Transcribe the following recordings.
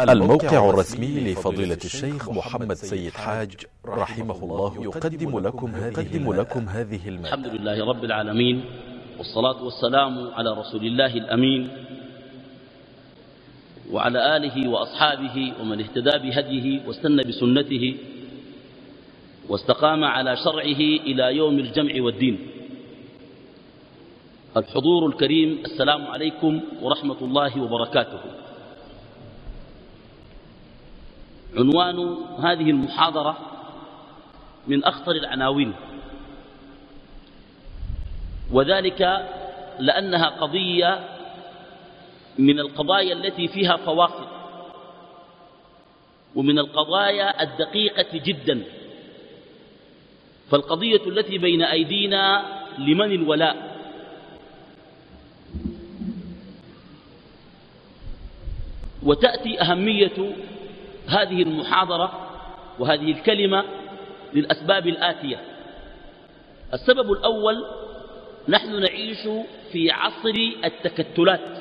الموقع الرسمي لفضيلة الشيخ محمد سيد حاج رحمه الله يقدم لكم هذه, لكم هذه المادة. الحمد لله رب العالمين والصلاة والسلام على رسول الله الأمين وعلى آله وأصحابه ومن اهتدى بهديه واستنى بسنته واستقام على شرعه إلى يوم الجمع والدين. الحضور الكريم السلام عليكم ورحمة الله وبركاته. عنوان هذه المحاضرة من أخطر العناوين. وذلك لأنها قضية من القضايا التي فيها فواصل ومن القضايا الدقيقة جدا. فالقضية التي بين أيدينا لمن الولاء. وتأتي أهمية هذه المحاضرة وهذه الكلمة للأسباب الآتية. السبب الأول نحن نعيش في عصر التكتلات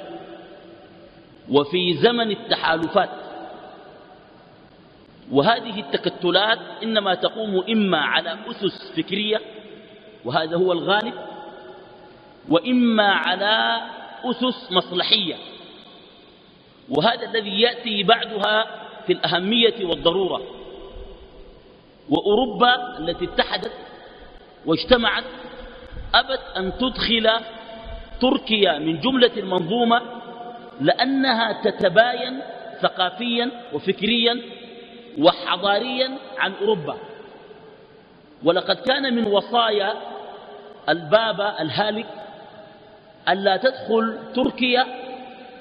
وفي زمن التحالفات. وهذه التكتلات إنما تقوم إما على أسس فكرية وهذا هو الغالب وإما على أسس مصلحية. وهذا الذي يأتي بعدها في الأهمية والضرورة. وأوروبا التي اتحدت واجتمعت أبت أن تدخل تركيا من جملة المنظومة لأنها تتباين ثقافيا وفكريا وحضاريا عن أوروبا. ولقد كان من وصايا البابا الهالك ألا تدخل تركيا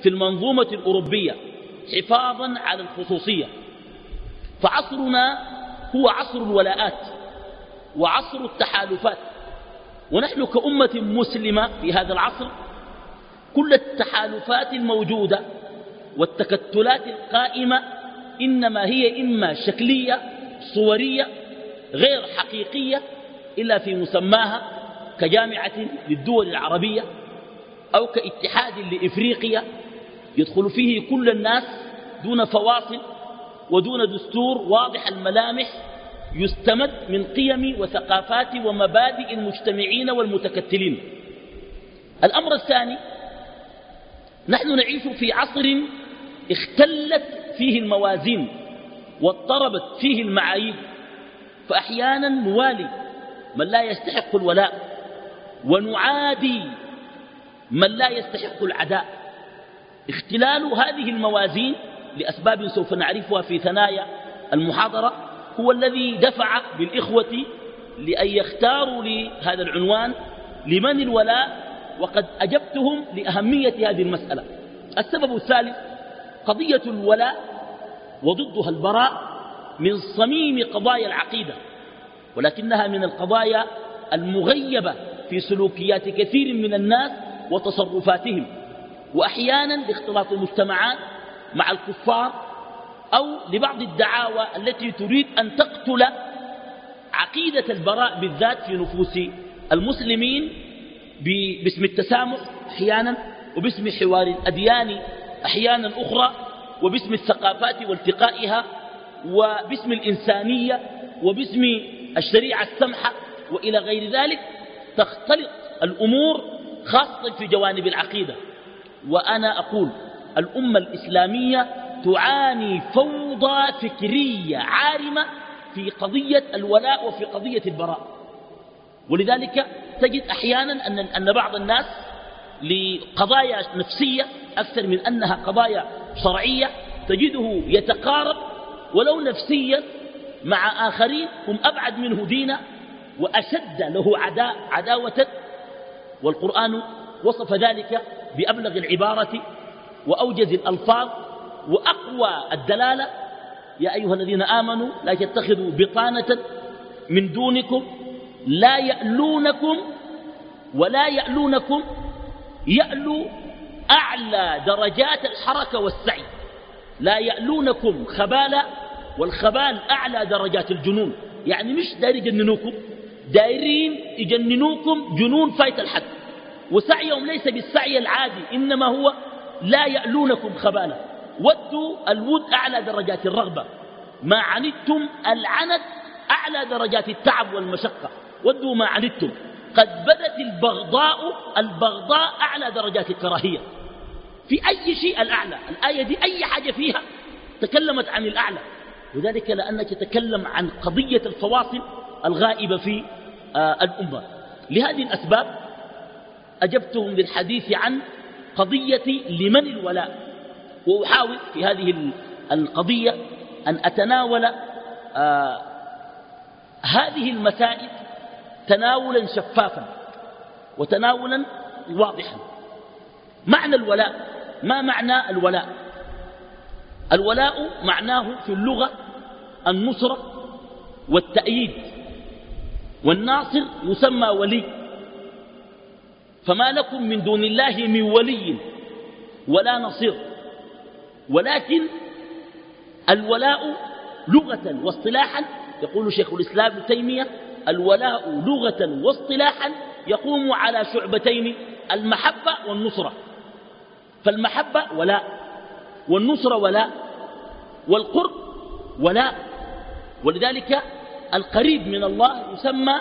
في المنظومة الأوروبية. حفاظا على الخصوصية. فعصرنا هو عصر الولاءات وعصر التحالفات. ونحن كأمة مسلمة في هذا العصر كل التحالفات الموجودة والتكتلات القائمة إنما هي إما شكلية صورية غير حقيقية إلا في مسماها كجامعة للدول العربية أو كاتحاد لإفريقيا يدخل فيه كل الناس دون فواصل ودون دستور واضح الملامح يستمد من قيم وثقافات ومبادئ المجتمعين والمتكتلين. الأمر الثاني نحن نعيش في عصر اختلت فيه الموازين واضطربت فيه المعايير فأحيانا نوالي من لا يستحق الولاء ونعادي من لا يستحق العداء. اختلال هذه الموازين لأسباب سوف نعرفها في ثنايا المحاضرة هو الذي دفع بالإخوة لأن يختاروا لي هذا العنوان لمن الولاء وقد أجبتهم لأهمية هذه المسألة. السبب الثالث قضية الولاء وضدها البراء من صميم قضايا العقيدة ولكنها من القضايا المغيبة في سلوكيات كثير من الناس وتصرفاتهم. وأحيانا لاختلاط المجتمعات مع الكفار أو لبعض الدعاوى التي تريد أن تقتل عقيدة البراء بالذات في نفوس المسلمين باسم التسامح أحيانا وباسم حوار الأديان أحيانا أخرى وباسم الثقافات والتقائها وباسم الإنسانية وباسم الشريعة السمحة وإلى غير ذلك تختلط الأمور خاصة في جوانب العقيدة. وأنا أقول الأمة الإسلامية تعاني فوضى فكرية عارمة في قضية الولاء وفي قضية البراء. ولذلك تجد أحيانا أن, أن بعض الناس لقضايا نفسية أكثر من أنها قضايا شرعية تجده يتقارب ولو نفسيا مع آخرين هم أبعد منه دينا وأشد له عداء عداوة. والقرآن وصف ذلك بأبلغ العبارة وأوجز الألفاظ وأقوى الدلالة. يا أيها الذين آمنوا لا تتخذوا بطانة من دونكم لا يألونكم ولا يألونكم يألو أعلى درجات الحركة والسعي. لا يألونكم خبالا والخبال أعلى درجات الجنون. يعني مش داير يجننوكم دايرين يجننوكم جنون فايت الحد. وسعيهم ليس بالسعي العادي إنما هو لا يألونكم خبالا. ودوا الود أعلى درجات الرغبة. ما عنتم العنت أعلى درجات التعب والمشقة. ودوا ما عنتم. قد بدت البغضاء البغضاء أعلى درجات الكراهية. في أي شيء الأعلى؟ الآية دي أي حاجة فيها تكلمت عن الأعلى. وذلك لأنك تتكلم عن قضية الفواصل الغائبة في آه الأمة. لهذه الأسباب أجبتهم بالحديث عن قضية لمن الولاء. وأحاول في هذه القضية أن أتناول آه هذه المسائل تناولا شفافا وتناولا واضحا. معنى الولاء ما معنى الولاء؟ الولاء معناه في اللغة النصرة والتأييد. والناصر يسمى ولي. فما لكم من دون الله من ولي ولا نصير. ولكن الولاء لغة واصطلاحا يقول شيخ الإسلام ابن تيمية الولاء لغة واصطلاحا يقوم على شعبتين المحبة والنصرة. فالمحبة ولاء والنصرة ولاء والقرب ولاء. ولذلك القريب من الله يسمى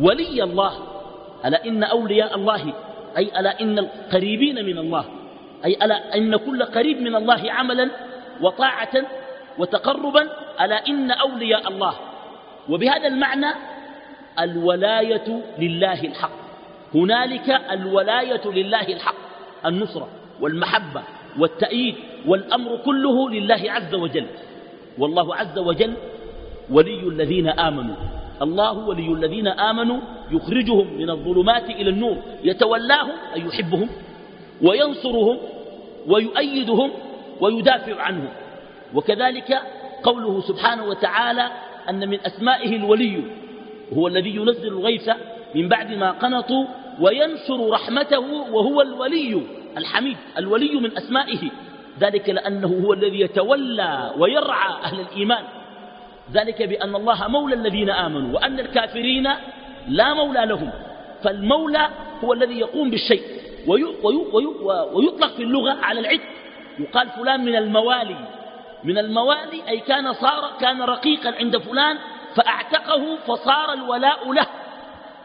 ولي الله. ألا إن أولياء الله أي ألا إن القريبين من الله أي ألا إن كل قريب من الله عملا وطاعة وتقربا ألا إن أولياء الله. وبهذا المعنى الولاية لله الحق. هنالك الولاية لله الحق النصرة والمحبة والتأييد والأمر كله لله عز وجل. والله عز وجل ولي الذين آمنوا. الله ولي الذين آمنوا يخرجهم من الظلمات إلى النور يتولاهم أي يحبهم وينصرهم ويؤيدهم ويدافع عنهم. وكذلك قوله سبحانه وتعالى أن من أسمائه الولي هو الذي ينزل الغيث من بعد ما قنطوا وينشر رحمته وهو الولي الحميد الولي من أسمائه. ذلك لأنه هو الذي يتولى ويرعى أهل الإيمان. ذلك بأن الله مولى الذين آمنوا وأن الكافرين لا مولى لهم فالمولى هو الذي يقوم بالشيء ويطلق في اللغة على العد يقال فلان من الموالي من الموالي أي كان صار كان رقيقا عند فلان فأعتقه فصار الولاء له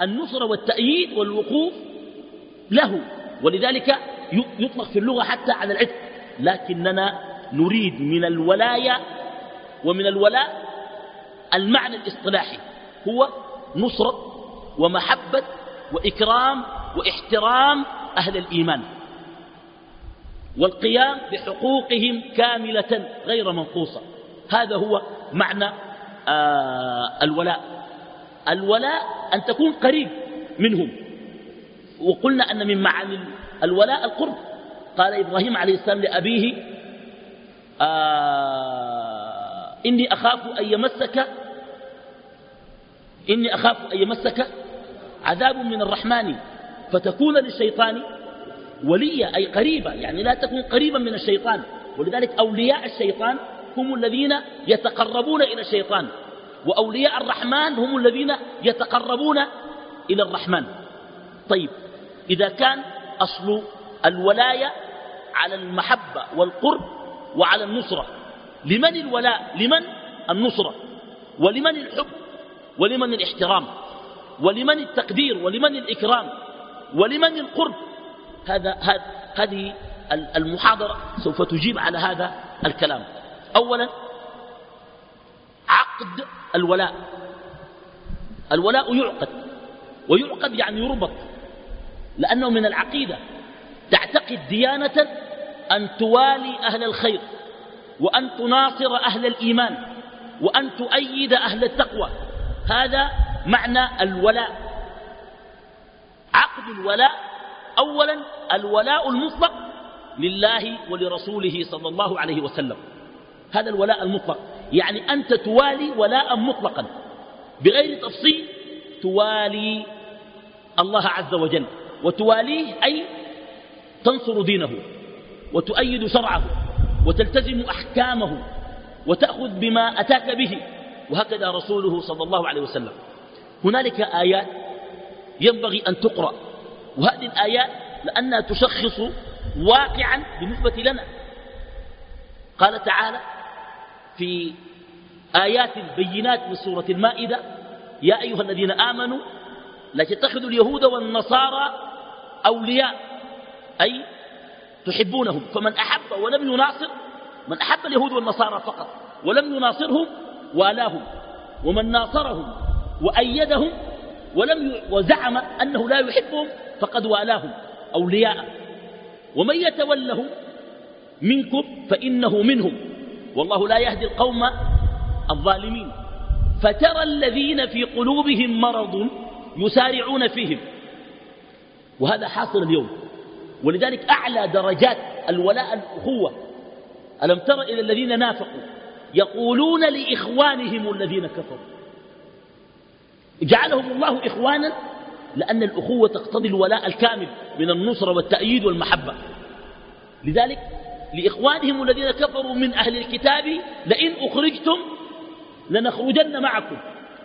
النصر والتأييد والوقوف له ولذلك يطلق في اللغة حتى على العتق لكننا نريد من الولاية ومن الولاء المعنى الاصطلاحي هو نصرة ومحبة وإكرام واحترام أهل الإيمان. والقيام بحقوقهم كاملة غير منقوصة. هذا هو معنى آه الولاء. الولاء أن تكون قريب منهم. وقلنا أن من معاني الولاء القرب. قال إبراهيم عليه السلام لأبيه آه إني أخاف أن يمسك إني أخاف أن يمسك عذاب من الرحمن فتكون للشيطان وليا أي قريبة يعني لا تكون قريبا من الشيطان. ولذلك أولياء الشيطان هم الذين يتقربون إلى الشيطان وأولياء الرحمن هم الذين يتقربون إلى الرحمن. طيب إذا كان أصل الولاية على المحبة والقرب وعلى النصرة لمن الولاء؟ لمن النصرة؟ ولمن الحب؟ ولمن الاحترام؟ ولمن التقدير ولمن الإكرام ولمن القرب. هذا هذه المحاضرة سوف تجيب على هذا الكلام. أولا عقد الولاء. الولاء يعقد ويعقد يعني يربط لأنه من العقيدة تعتقد ديانة أن توالي أهل الخير وأن تناصر أهل الإيمان وأن تؤيد أهل التقوى. هذا معنى الولاء. عقد الولاء أولا الولاء المطلق لله ولرسوله صلى الله عليه وسلم. هذا الولاء المطلق. يعني أنت توالي ولاء مطلقا. بغير تفصيل توالي الله عز وجل. وتواليه أي تنصر دينه وتؤيد شرعه وتلتزم أحكامه وتأخذ بما أتاك به. وهكذا رسوله صلى الله عليه وسلم. هنالك آيات ينبغي أن تقرأ وهذه الآيات لأنها تشخص واقعا بالنسبة لنا. قال تعالى في آيات بينات من سورة المائدة يا أيها الذين آمنوا لا تتخذوا اليهود والنصارى أولياء أي تحبونهم فمن أحب ولم يناصر من أحب اليهود والنصارى فقط ولم يناصرهم والاهم ومن ناصرهم وأيدهم ولم وزعم أنه لا يحبهم فقد والاهم أولياء. ومن يتولهم منكم فإنه منهم. والله لا يهدي القوم الظالمين. فترى الذين في قلوبهم مرض يسارعون فيهم. وهذا حاصل اليوم. ولذلك أعلى درجات الولاء الأخوة ألم تر إلى الذين نافقوا؟ يقولون لإخوانهم الذين كفروا. جعلهم الله إخوانا لأن الأخوة تقتضي الولاء الكامل من النصرة والتأييد والمحبة. لذلك لإخوانهم الذين كفروا من أهل الكتاب لئن أخرجتم لنخرجن معكم.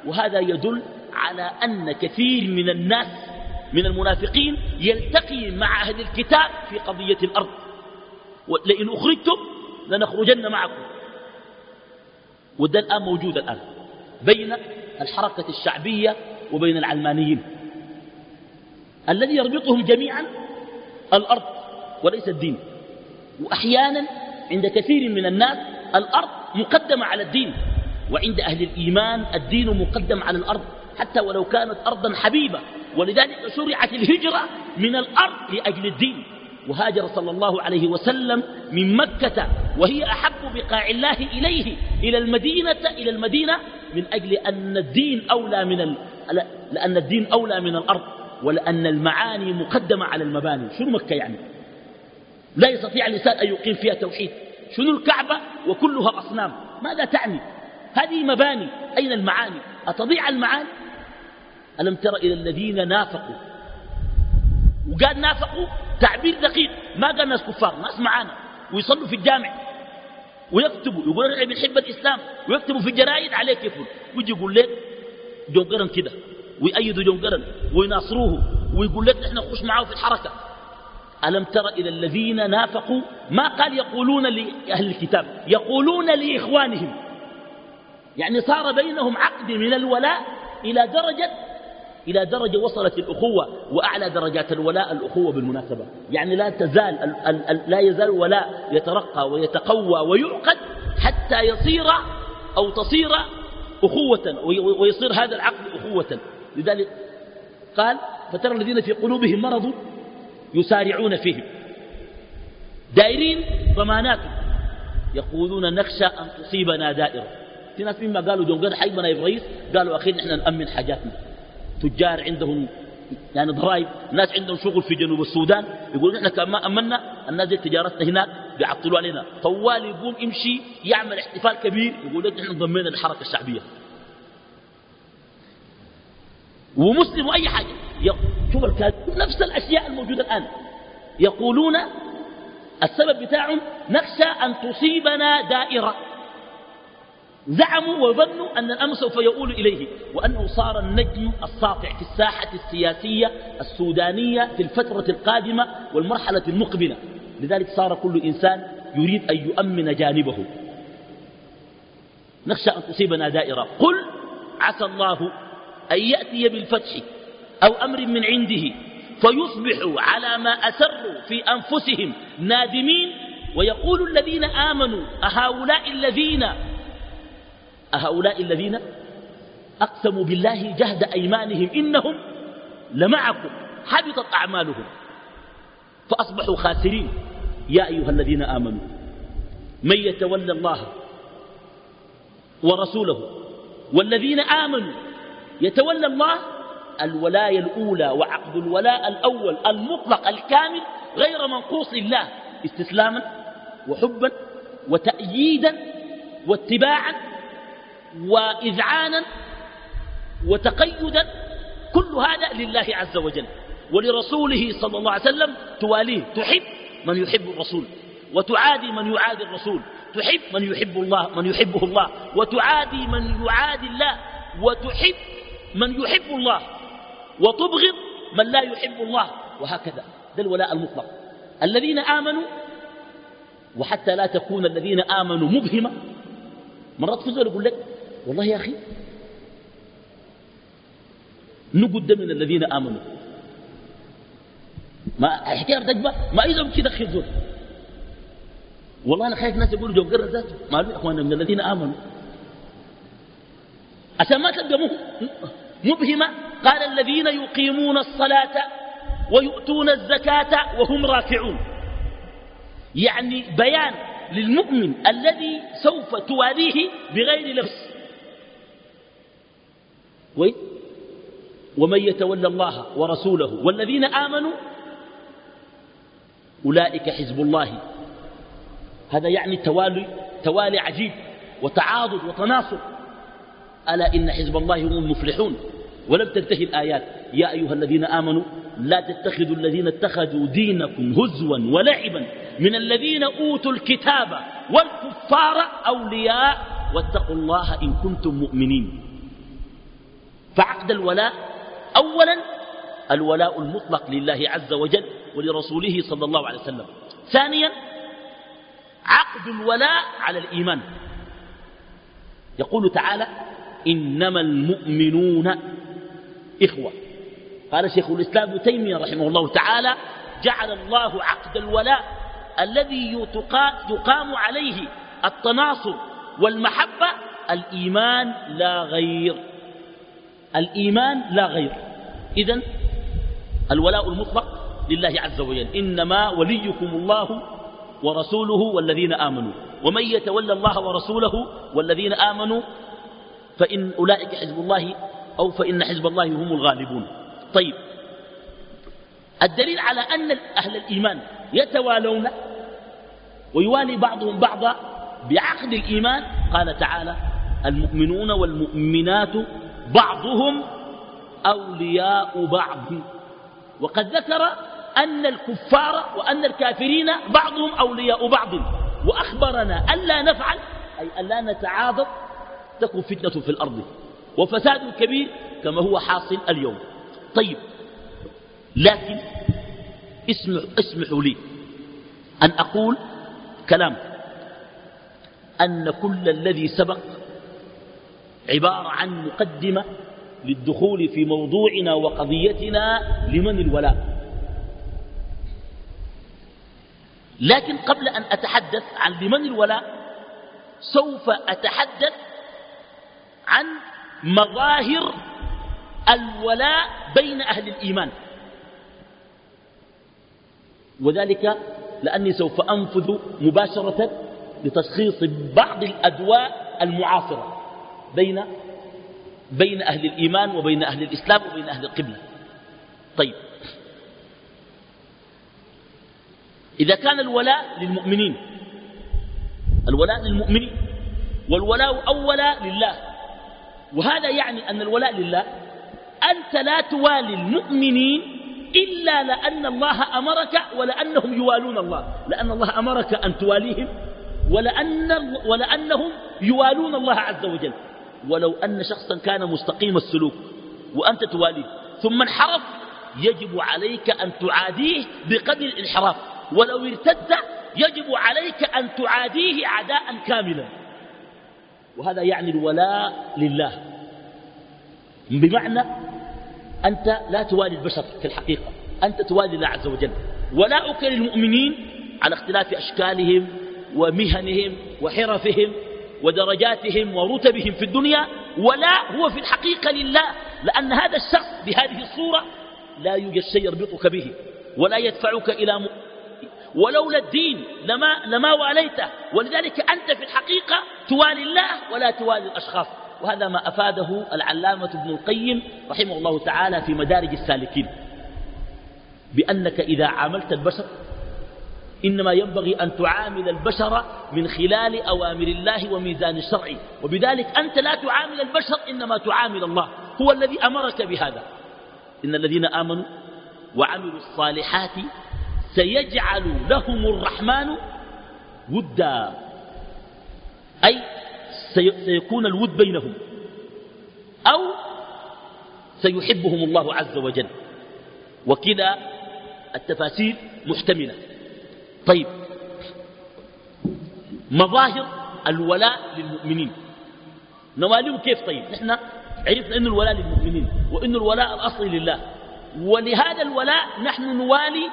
وهذا يدل على أن كثير من الناس من المنافقين يلتقي مع أهل الكتاب في قضية الأرض. لئن أخرجتم لنخرجن معكم. وده الآن موجود الآن. بين الحركة الشعبية وبين العلمانيين الذي يربطهم جميعا الأرض وليس الدين. وأحيانا عند كثير من الناس الأرض مقدمة على الدين وعند أهل الإيمان الدين مقدم على الأرض حتى ولو كانت أرضا حبيبة. ولذلك شرعت الهجرة من الأرض لأجل الدين. وهاجر صلى الله عليه وسلم من مكة وهي أحب بقاع الله إليه إلى المدينة إلى المدينة من أجل أن الدين أولى من ال... لأن الدين أولى من الأرض ولأن المعاني مقدمة على المباني. شنو مكة يعني؟ لا يستطيع الإنسان أن يقيم فيها توحيد. شنو الكعبة؟ وكلها أصنام. ماذا تعني؟ هذه مباني. أين المعاني؟ أتضيع المعاني؟ ألم تر إلى الذين نافقوا؟ وقال نافقوا تعبير دقيق. ما قال ناس كفار؟ ناس معانا. ويصلوا في الجامع. ويكتبوا يقولوا نحن بنحب الإسلام ويكتبوا في الجرائد عليه كفر ويجي يقول لك جون قرن كده ويأيدوا جون قرن ويناصروه ويقول لك نحن نخش معاه في الحركة. ألم تر إلى الذين نافقوا ما قال يقولون لأهل الكتاب؟ يقولون لإخوانهم. يعني صار بينهم عقد من الولاء إلى درجة إلى درجة وصلت الأخوة وأعلى درجات الولاء الأخوة بالمناسبة. يعني لا تزال ال ال ال لا يزال الولاء يترقى ويتقوى ويعقد حتى يصير أو تصير أخوة ويصير هذا العقد أخوة. لذلك قال فترى الذين في قلوبهم مرض يسارعون فيهم. دائرين ضمانات. يقولون نخشى أن تصيبنا دائرة. في ناس مما قالوا جون حي بنا رئيس قالوا أخير نحن نأمن حاجاتنا. تجار عندهم يعني ضرائب ناس عندهم شغل في جنوب السودان يقولون إحنا كما أمنا الناس دي تجارتنا هناك بيعطلوا علينا. طوال يقوم يمشي يعمل احتفال كبير يقول لك إحنا انضمينا للحركة الشعبية. ومسلم وأي حاجة. شوف الكلام نفس الأشياء الموجودة الآن. يقولون السبب بتاعهم نخشى أن تصيبنا دائرة. زعموا وظنوا أن الأمر سوف يؤول إليه وأنه صار النجم الساطع في الساحة السياسية السودانية في الفترة القادمة والمرحلة المقبلة. لذلك صار كل إنسان يريد أن يؤمن جانبه. نخشى أن تصيبنا دائرة. قل عسى الله أن يأتي بالفتح أو أمر من عنده فيصبحوا على ما أسروا في أنفسهم نادمين ويقول الذين آمنوا أهؤلاء الذين أهؤلاء الذين أقسموا بالله جهد أيمانهم إنهم لمعكم حبطت أعمالهم فأصبحوا خاسرين. يا أيها الذين آمنوا من يتولى الله ورسوله والذين آمنوا يتولى الله الولاية الأولى وعقد الولاء الأول المطلق الكامل غير منقوص لله استسلاما وحبا وتأييدا واتباعا وإذعانا وتقيدا كل هذا لله عز وجل. ولرسوله صلى الله عليه وسلم تواليه. تحب من يحب الرسول وتعادي من يعادي الرسول. تحب من يحب الله من يحبه الله. وتعادي من يعادي الله. وتحب من يحب الله. وتبغض من لا يحب الله. وهكذا. ده الولاء المطلق. الذين آمنوا وحتى لا تكون الذين آمنوا مبهمة مرات في يقول لك والله يا أخي. نقد من الذين آمنوا. ما حكاية تجبى ما إذا كده خير زول والله أنا خايف ناس يقولوا جو قرر ذاته. ما له أخوانا من الذين آمنوا. عشان ما تلقى مبهمة. قال الذين يقيمون الصلاة ويؤتون الزكاة وهم راكعون. يعني بيان للمؤمن الذي سوف تواليه بغير لبس. ومن يتولى الله ورسوله والذين آمنوا أولئك حزب الله. هذا يعني توالي, توالي عجيب وتعاضد وتناصر. ألا إن حزب الله هم المفلحون؟ ولم تنتهي الآيات. يا أيها الذين آمنوا لا تتخذوا الذين اتخذوا دينكم هزوا ولعبا من الذين أوتوا الكتاب والكفار أولياء. واتقوا الله إن كنتم مؤمنين. فعقد الولاء. أولا الولاء المطلق لله عز وجل ولرسوله صلى الله عليه وسلم. ثانيا عقد الولاء على الإيمان. يقول تعالى إنما المؤمنون إخوة. قال شيخ الإسلام ابن تيمية رحمه الله تعالى جعل الله عقد الولاء الذي يقام عليه التناصر والمحبة الإيمان لا غير. الإيمان لا غير. إذن الولاء المطلق لله عز وجل. إنما وليكم الله ورسوله والذين آمنوا. ومن يتولى الله ورسوله والذين آمنوا فإن أولئك حزب الله أو فإن حزب الله هم الغالبون. طيب. الدليل على أن أهل الإيمان يتوالون ويوالي بعضهم بعضا بعقد الإيمان قال تعالى المؤمنون والمؤمنات بعضهم أولياء بعض. وقد ذكر أن الكفار وأن الكافرين بعضهم أولياء بعض. وأخبرنا ألا نفعل أي ألا نتعاضد تكون فتنة في الأرض. وفساد كبير كما هو حاصل اليوم. طيب لكن اسمح اسمحوا لي أن أقول كلام. أن كل الذي سبق عبارة عن مقدمة للدخول في موضوعنا وقضيتنا لمن الولاء. لكن قبل أن أتحدث عن لمن الولاء سوف أتحدث عن مظاهر الولاء بين أهل الإيمان. وذلك لأني سوف أنفذ مباشرة لتشخيص بعض الأدواء المعاصرة. بين بين أهل الإيمان وبين أهل الإسلام وبين أهل القبلة. طيب. إذا كان الولاء للمؤمنين الولاء للمؤمنين والولاء أولا لله وهذا يعني أن الولاء لله أنت لا توالي المؤمنين إلا لأن الله أمرك ولأنهم يوالون الله. لأن الله أمرك أن تواليهم ولأن ولأنهم يوالون الله عز وجل. ولو أن شخصا كان مستقيم السلوك وأنت تواليه ثم انحرف يجب عليك أن تعاديه بقدر الانحراف. ولو ارتد يجب عليك أن تعاديه عداء كاملا. وهذا يعني الولاء لله. بمعنى أنت لا توالي البشر في الحقيقة أنت توالي الله عز وجل. ولاؤك للمؤمنين على اختلاف أشكالهم ومهنهم وحرفهم ودرجاتهم ورتبهم في الدنيا ولا هو في الحقيقة لله لأن هذا الشخص بهذه الصورة لا يوجد شيء يربطك به ولا يدفعك إلى م... ولولا الدين لما, لما واليته ولذلك أنت في الحقيقة توالي الله ولا توالي الأشخاص وهذا ما أفاده العلامة ابن القيم رحمه الله تعالى في مدارج السالكين بأنك إذا عاملت البشر إنما ينبغي أن تعامل البشر من خلال أوامر الله وميزان الشرع. وبذلك أنت لا تعامل البشر إنما تعامل الله. هو الذي أمرك بهذا. إن الذين آمنوا وعملوا الصالحات سيجعل لهم الرحمن ودا. أي سيكون الود بينهم. أو سيحبهم الله عز وجل. وكذا التفاسير محتملة. طيب. مظاهر الولاء للمؤمنين. نواليهم كيف طيب؟ نحن عرفنا أن الولاء للمؤمنين وأن الولاء الأصلي لله. ولهذا الولاء نحن نوالي.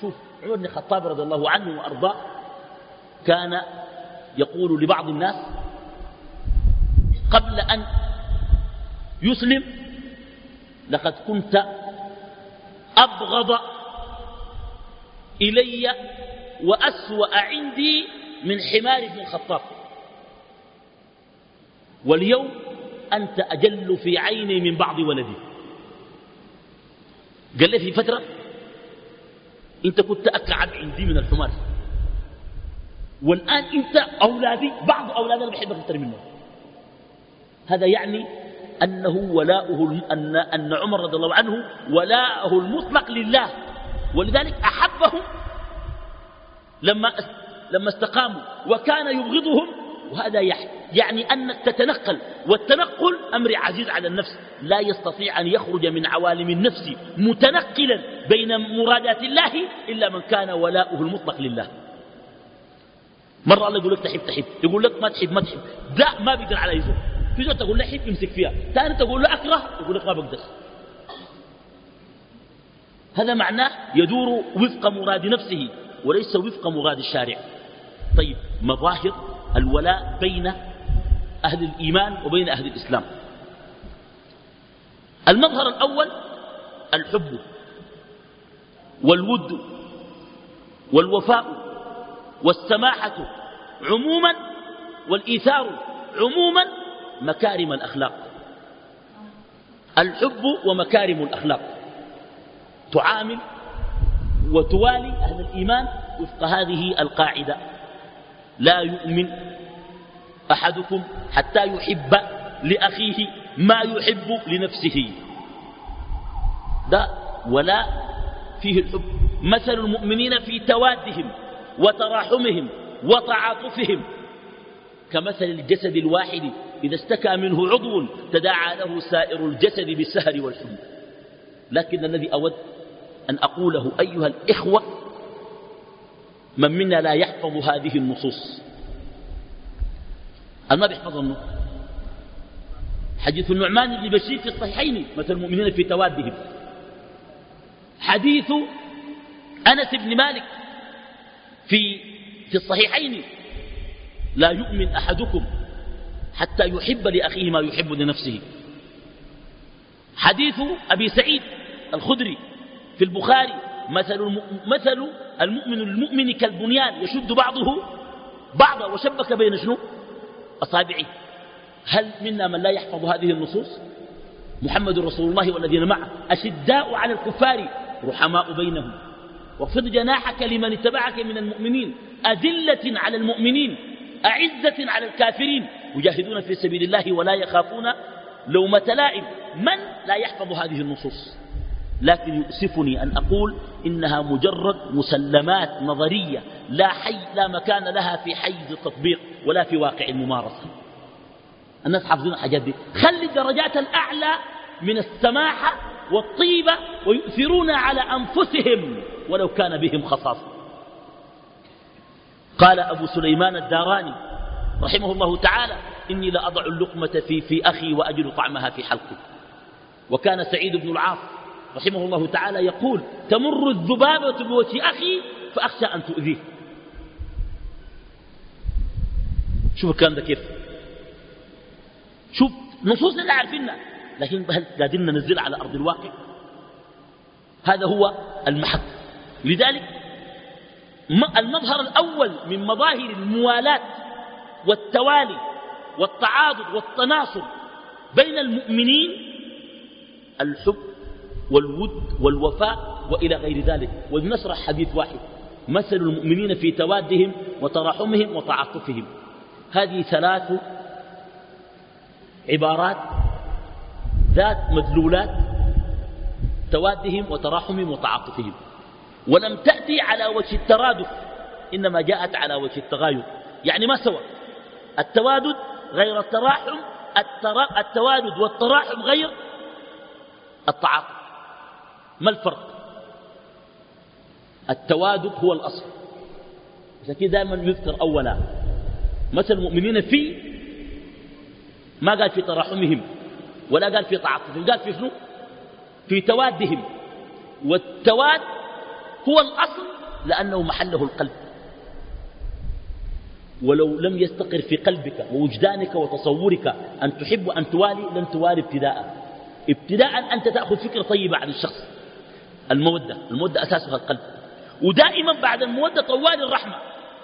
شوف عمر بن الخطاب رضي الله عنه وأرضاه كان يقول لبعض الناس قبل أن يسلم لقد كنت أبغض إلي وأسوأ عندي من حمار بن الخطاب. واليوم أنت أجل في عيني من بعض ولدي. قال لي في فترة أنت كنت أكعب عندي من الحمار. والآن أنت أولادي بعض أولادي أنا بحبك أكثر منهم. هذا يعني أنه ولاؤه أن, أن عمر رضي الله عنه ولاؤه المطلق لله. ولذلك أحبهم لما لما استقاموا وكان يبغضهم وهذا يعني أنك تتنقل والتنقل أمر عزيز على النفس. لا يستطيع أن يخرج من عوالم النفس متنقلا بين مرادات الله إلا من كان ولاؤه المطلق لله. مرة الله يقول لك تحب تحب. يقول لك ما تحب ما تحب. ده ما بيقدر على يزور. في زول تقول له حب يمسك فيها. ثاني تقول له أكره يقول لك ما بقدر. هذا معناه يدور وفق مراد نفسه. وليس وفق مراد الشارع. طيب مظاهر الولاء بين أهل الإيمان وبين أهل الإسلام. المظهر الأول الحب والود والوفاء والسماحة عموما والإيثار عموما مكارم الأخلاق. الحب ومكارم الأخلاق. تعامل وتوالي أهل الإيمان وفق هذه القاعدة. لا يؤمن أحدكم حتى يحب لأخيه ما يحب لنفسه. ده ولا فيه الحب. مثل المؤمنين في توادهم وتراحمهم وتعاطفهم. كمثل الجسد الواحد إذا استكى منه عضو تداعى له سائر الجسد بالسهر والحمى لكن الذي أود أن أقوله أيها الإخوة من منا لا يحفظ هذه النصوص؟ ما بيحفظ النص؟ حديث النعمان بن بشير في الصحيحين مثل المؤمنين في توادهم. حديث أنس بن مالك في في الصحيحين لا يؤمن أحدكم حتى يحب لأخيه ما يحب لنفسه. حديث أبي سعيد الخدري في البخاري مثل, مثل المؤمن المؤمن كالبنيان يشد بعضه بعضا وشبك بين شنو؟ أصابعه. هل منا من لا يحفظ هذه النصوص؟ محمد رسول الله والذين معه. أشداء على الكفار رحماء بينهم. واخفض جناحك لمن اتبعك من المؤمنين. أذلة على المؤمنين. أعزة على الكافرين. يجاهدون في سبيل الله ولا يخافون لومة لائم. من لا يحفظ هذه النصوص؟ لكن يؤسفني أن أقول إنها مجرد مسلمات نظرية لا, حي لا مكان لها في حيز التطبيق ولا في واقع الممارسة. الناس حافظين الحاجات دي. خلي الدرجات الأعلى من السماحة والطيبة ويؤثرون على أنفسهم ولو كان بهم خصاصة. قال أبو سليمان الداراني رحمه الله تعالى إني لأضع اللقمة في, في أخي وأجد طعمها في حلقي وكان سعيد بن العاص رحمه الله تعالى يقول تمر الذبابة بوجه أخي فأخشى أن تؤذيه. شوف الكلام ده كيف؟ شوف نصوص لا عارفينها لكن هل قادرين ننزلها على أرض الواقع؟ هذا هو المحك لذلك المظهر الأول من مظاهر الموالاة والتوالي والتعاضد والتناصر بين المؤمنين الحب والود والوفاء وإلى غير ذلك. ولنشرح حديث واحد. مثل المؤمنين في توادهم وتراحمهم وتعاطفهم. هذه ثلاث عبارات ذات مدلولات توادهم وتراحمهم وتعاطفهم. ولم تأتي على وجه الترادف إنما جاءت على وجه التغاير. يعني ما سوى؟ التوادد غير التراحم التوادد والتراحم غير التعاطف. الفرق؟ التوادد هو الأصل. كده دائما يذكر أولا. مثل المؤمنين في ما قال في تراحمهم ولا قال في تعاطفهم قال في شنو؟ في توادهم. والتواد هو الأصل لأنه محله القلب. ولو لم يستقر في قلبك ووجدانك وتصورك أن تحب أن توالي لن توالي ابتداء. ابتداء أنت تأخذ فكرة طيبة عن الشخص. المودة. المودة أساسها القلب. ودائما بعد المودة طوال الرحمة.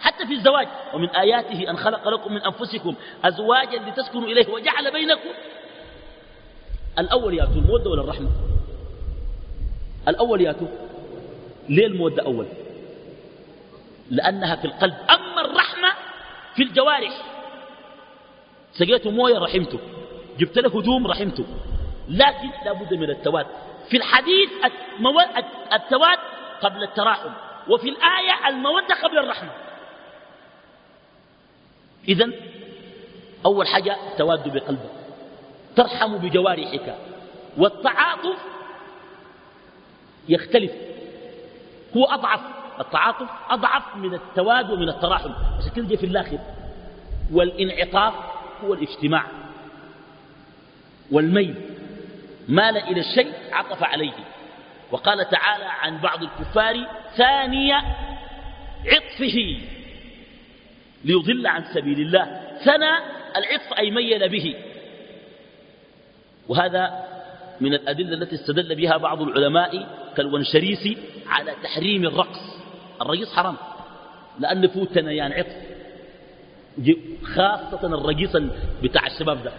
حتى في الزواج. ومن آياته أن خلق لكم من أنفسكم أزواجا لتسكنوا إليه وجعل بينكم. الأول يأتوا المودة ولا الرحمة؟ الأول يأتوا. ليه المودة أول؟ لأنها في القلب. أما الرحمة في الجوارح. سقيته موية رحمته جبت له هدوم رحمته لكن لا بد من التواد. في الحديث التواد قبل التراحم وفي الآية المودة قبل الرحمة. إذا أول حاجة تواد بقلبك ترحم بجوارحك والتعاطف يختلف. هو أضعف التعاطف أضعف من التواد ومن التراحم. عشان كده في الآخر. والانعطاف هو الاجتماع. والميل. مال إلى الشيء عطف عليه. وقال تعالى عن بعض الكفار ثاني عطفه ليضل عن سبيل الله. ثنى العطف أي ميل به. وهذا من الأدلة التي استدل بها بعض العلماء كالونشريسي على تحريم الرقص. الرقيص حرام. لأن فيه تنيان عطف. خاصة الرقيص بتاع الشباب ده.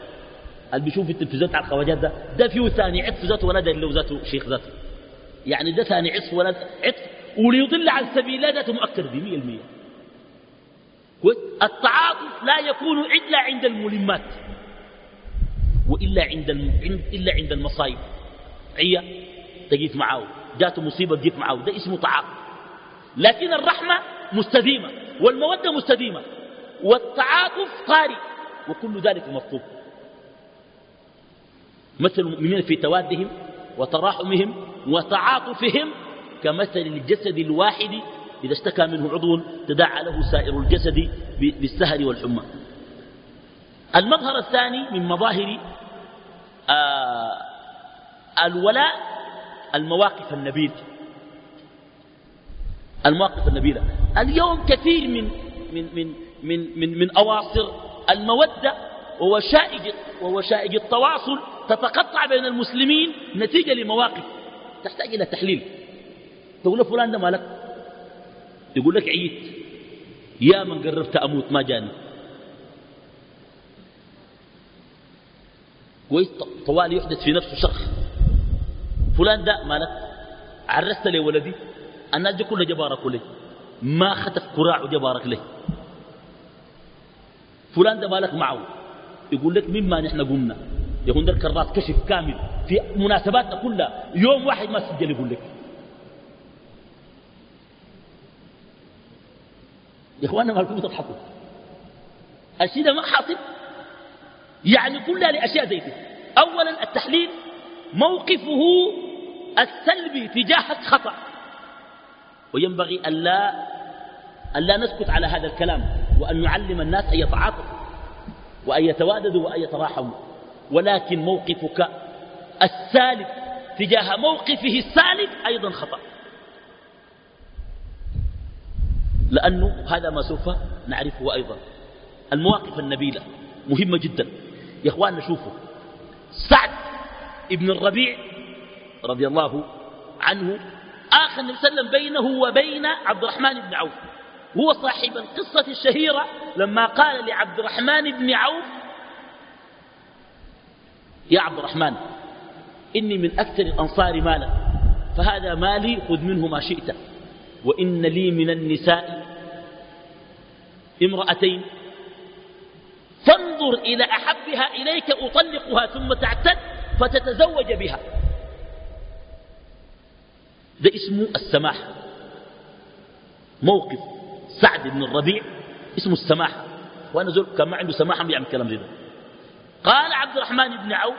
اللي بيشوف التلفزيون على الخواجات ده. ده فيه ثاني عطف ذاته ولا دليل له ذاته شيخ ذاته. يعني ده ثاني عطف ولا عطف وليضل عن سبيل الله ذاته مؤكد ب 100% التعاطف لا يكون إلا عند الملمات. وإلا عند إلا عند المصايب. عيا؟ تجيت معاه جاته مصيبة تجيت معاه ده اسمه تعاطف. لكن الرحمة مستديمة والمودة مستديمة. والتعاطف طارئ. وكل ذلك مطلوب مثل المؤمنين في توادهم وتراحمهم وتعاطفهم كمثل الجسد الواحد إذا اشتكى منه عضو تداعى له سائر الجسد بالسهر والحمى. المظهر الثاني من مظاهر آه الولاء المواقف النبيل المواقف النبيلة. اليوم كثير من من من من من, من أواصر المودة ووشائج ووشائج التواصل تتقطع بين المسلمين نتيجة لمواقف. تحتاج إلى تحليل. تقول له فلان ده مالك؟ يقول لك عييت يا من قربت أموت ما جاني. كويس طوال يحدث في نفسه شخص فلان ده مالك؟ عرست لي ولدي. الناس دي كلها جبارك لي. ما خطف كراع وجبارك لي. فلان ده مالك معه؟ يقول لك مما نحن قمنا. يكون ده الكرات كشف كامل في مناسباتنا كلها. يوم واحد ما سجل يقول لك. يا اخوانا ما لكم تضحكوا. الشيء ده ما حاصل يعني كلها لأشياء زي كده اولا التحليل موقفه السلبي تجاهك خطأ. وينبغي ألا, ألا نسكت على هذا الكلام وأن نعلم الناس أن يتعاطفوا وأن يتواددوا وأن يتراحموا. ولكن موقفك السالب تجاه موقفه السالب أيضا خطأ. لأنه هذا ما سوف نعرفه أيضا. المواقف النبيلة مهمة جدا. يا أخواننا شوفوا. سعد ابن الربيع رضي الله عنه آخر النبي صلى الله عليه وسلم بينه وبين عبد الرحمن بن عوف. هو صاحب القصة الشهيرة لما قال لعبد الرحمن بن عوف يا عبد الرحمن إني من أكثر الأنصار مالا فهذا مالي خذ منه ما شئت وإن لي من النساء امرأتين فانظر إلى أحبها إليك أطلقها ثم تعتد فتتزوج بها. ده اسمه السماحة موقف سعد بن الربيع اسمه السماحة وأنا زول كان ما عنده سماحة بيعمل كلام زي ده. قال عبد الرحمن بن عوف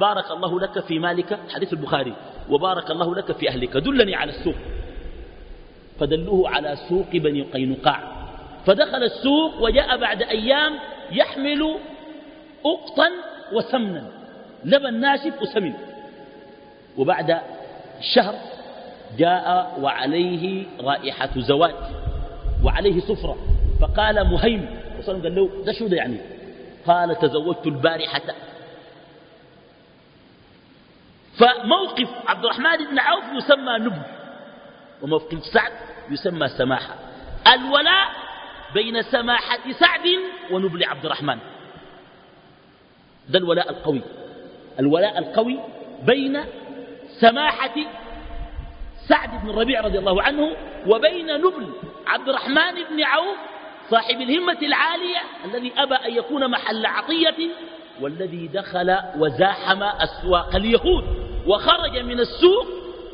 بارك الله لك في مالك حديث البخاري وبارك الله لك في أهلك دلني على السوق. فدلوه على سوق بني قينقاع. فدخل السوق وجاء بعد أيام يحمل أقطا وسمنا لبن ناشف وسمن. وبعد شهر جاء وعليه رائحة زواج وعليه صفرة فقال مهيم قال له ده شو ده يعني؟ قال تزوجت البارحة. فموقف عبد الرحمن بن عوف يسمى نبل وموقف سعد يسمى سماحة. الولاء بين سماحة سعد ونبل عبد الرحمن ده الولاء القوي. الولاء القوي بين سماحة سعد بن الربيع رضي الله عنه وبين نبل عبد الرحمن بن عوف صاحب الهمة العالية الذي أبى أن يكون محل عطية والذي دخل وزاحم أسواق اليهود وخرج من السوق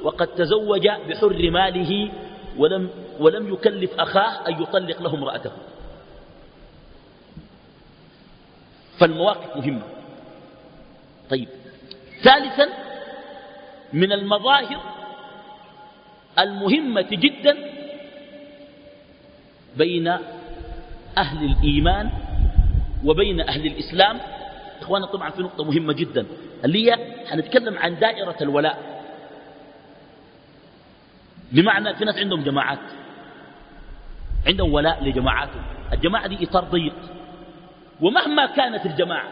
وقد تزوج بحر ماله ولم, ولم يكلف أخاه أن يطلق له امرأته. فالمواقف مهمة. طيب ثالثا من المظاهر المهمة جدا بين أهل الإيمان وبين أهل الإسلام. إخوانا طبعا في نقطة مهمة جدا اللي هي هنتكلم عن دائرة الولاء. بمعنى في ناس عندهم جماعات عندهم ولاء لجماعاتهم. الجماعة دي إطار ضيق. ومهما كانت الجماعة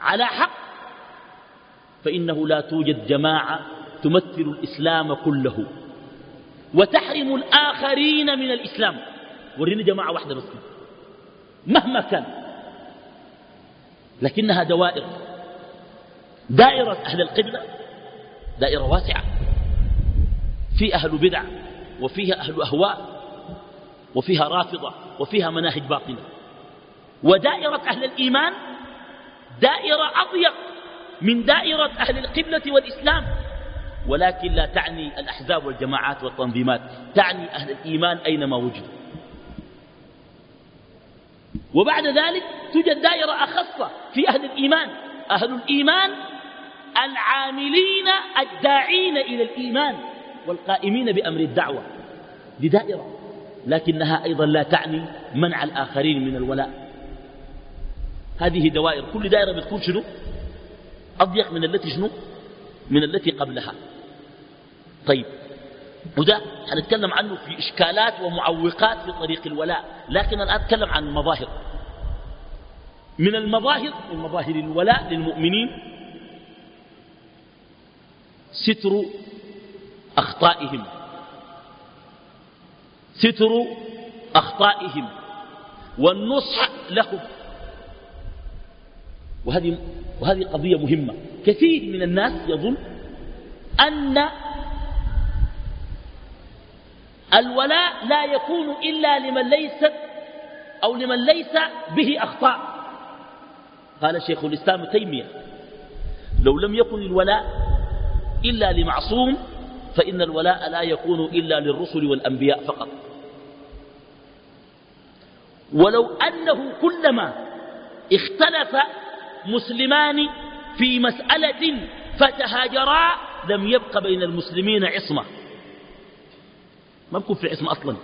على حق فإنه لا توجد جماعة تمثل الإسلام كله. وتحرم الآخرين من الإسلام. وريني جماعة واحدة بس. مهما كان. لكنها دوائر. دائرة أهل القبلة دائرة واسعة. في أهل بدع وفيها أهل أهواء وفيها رافضة وفيها مناهج باطلة. ودائرة أهل الإيمان دائرة أضيق من دائرة أهل القبلة والإسلام. ولكن لا تعني الأحزاب والجماعات والتنظيمات تعني أهل الإيمان أينما وجدوا. وبعد ذلك توجد دائرة أخصة في أهل الإيمان. أهل الإيمان العاملين الداعين إلى الإيمان والقائمين بأمر الدعوة. دي دائرة لكنها أيضا لا تعني منع الآخرين من الولاء. هذه دوائر كل دائرة بتكون شنو؟ أضيق من التي شنو؟ من التي قبلها. طيب وده هنتكلم عنه في إشكالات ومعوقات في طريق الولاء لكن الآن أتكلم عن المظاهر. من المظاهر من مظاهر الولاء للمؤمنين ستر أخطائهم. ستر أخطائهم والنصح لهم. وهذه, وهذه قضية مهمة. كثير من الناس يظن أن الولاء لا يكون إلا لمن ليس أو لمن ليس به أخطاء. قال شيخ الإسلام تيمية لو لم يكن الولاء إلا لمعصوم فإن الولاء لا يكون إلا للرسل والأنبياء فقط. ولو أنه كلما اختلف مسلمان في مسألة فتهاجرا لم يبق بين المسلمين عصمة. ما بكون في عصمة أصلا.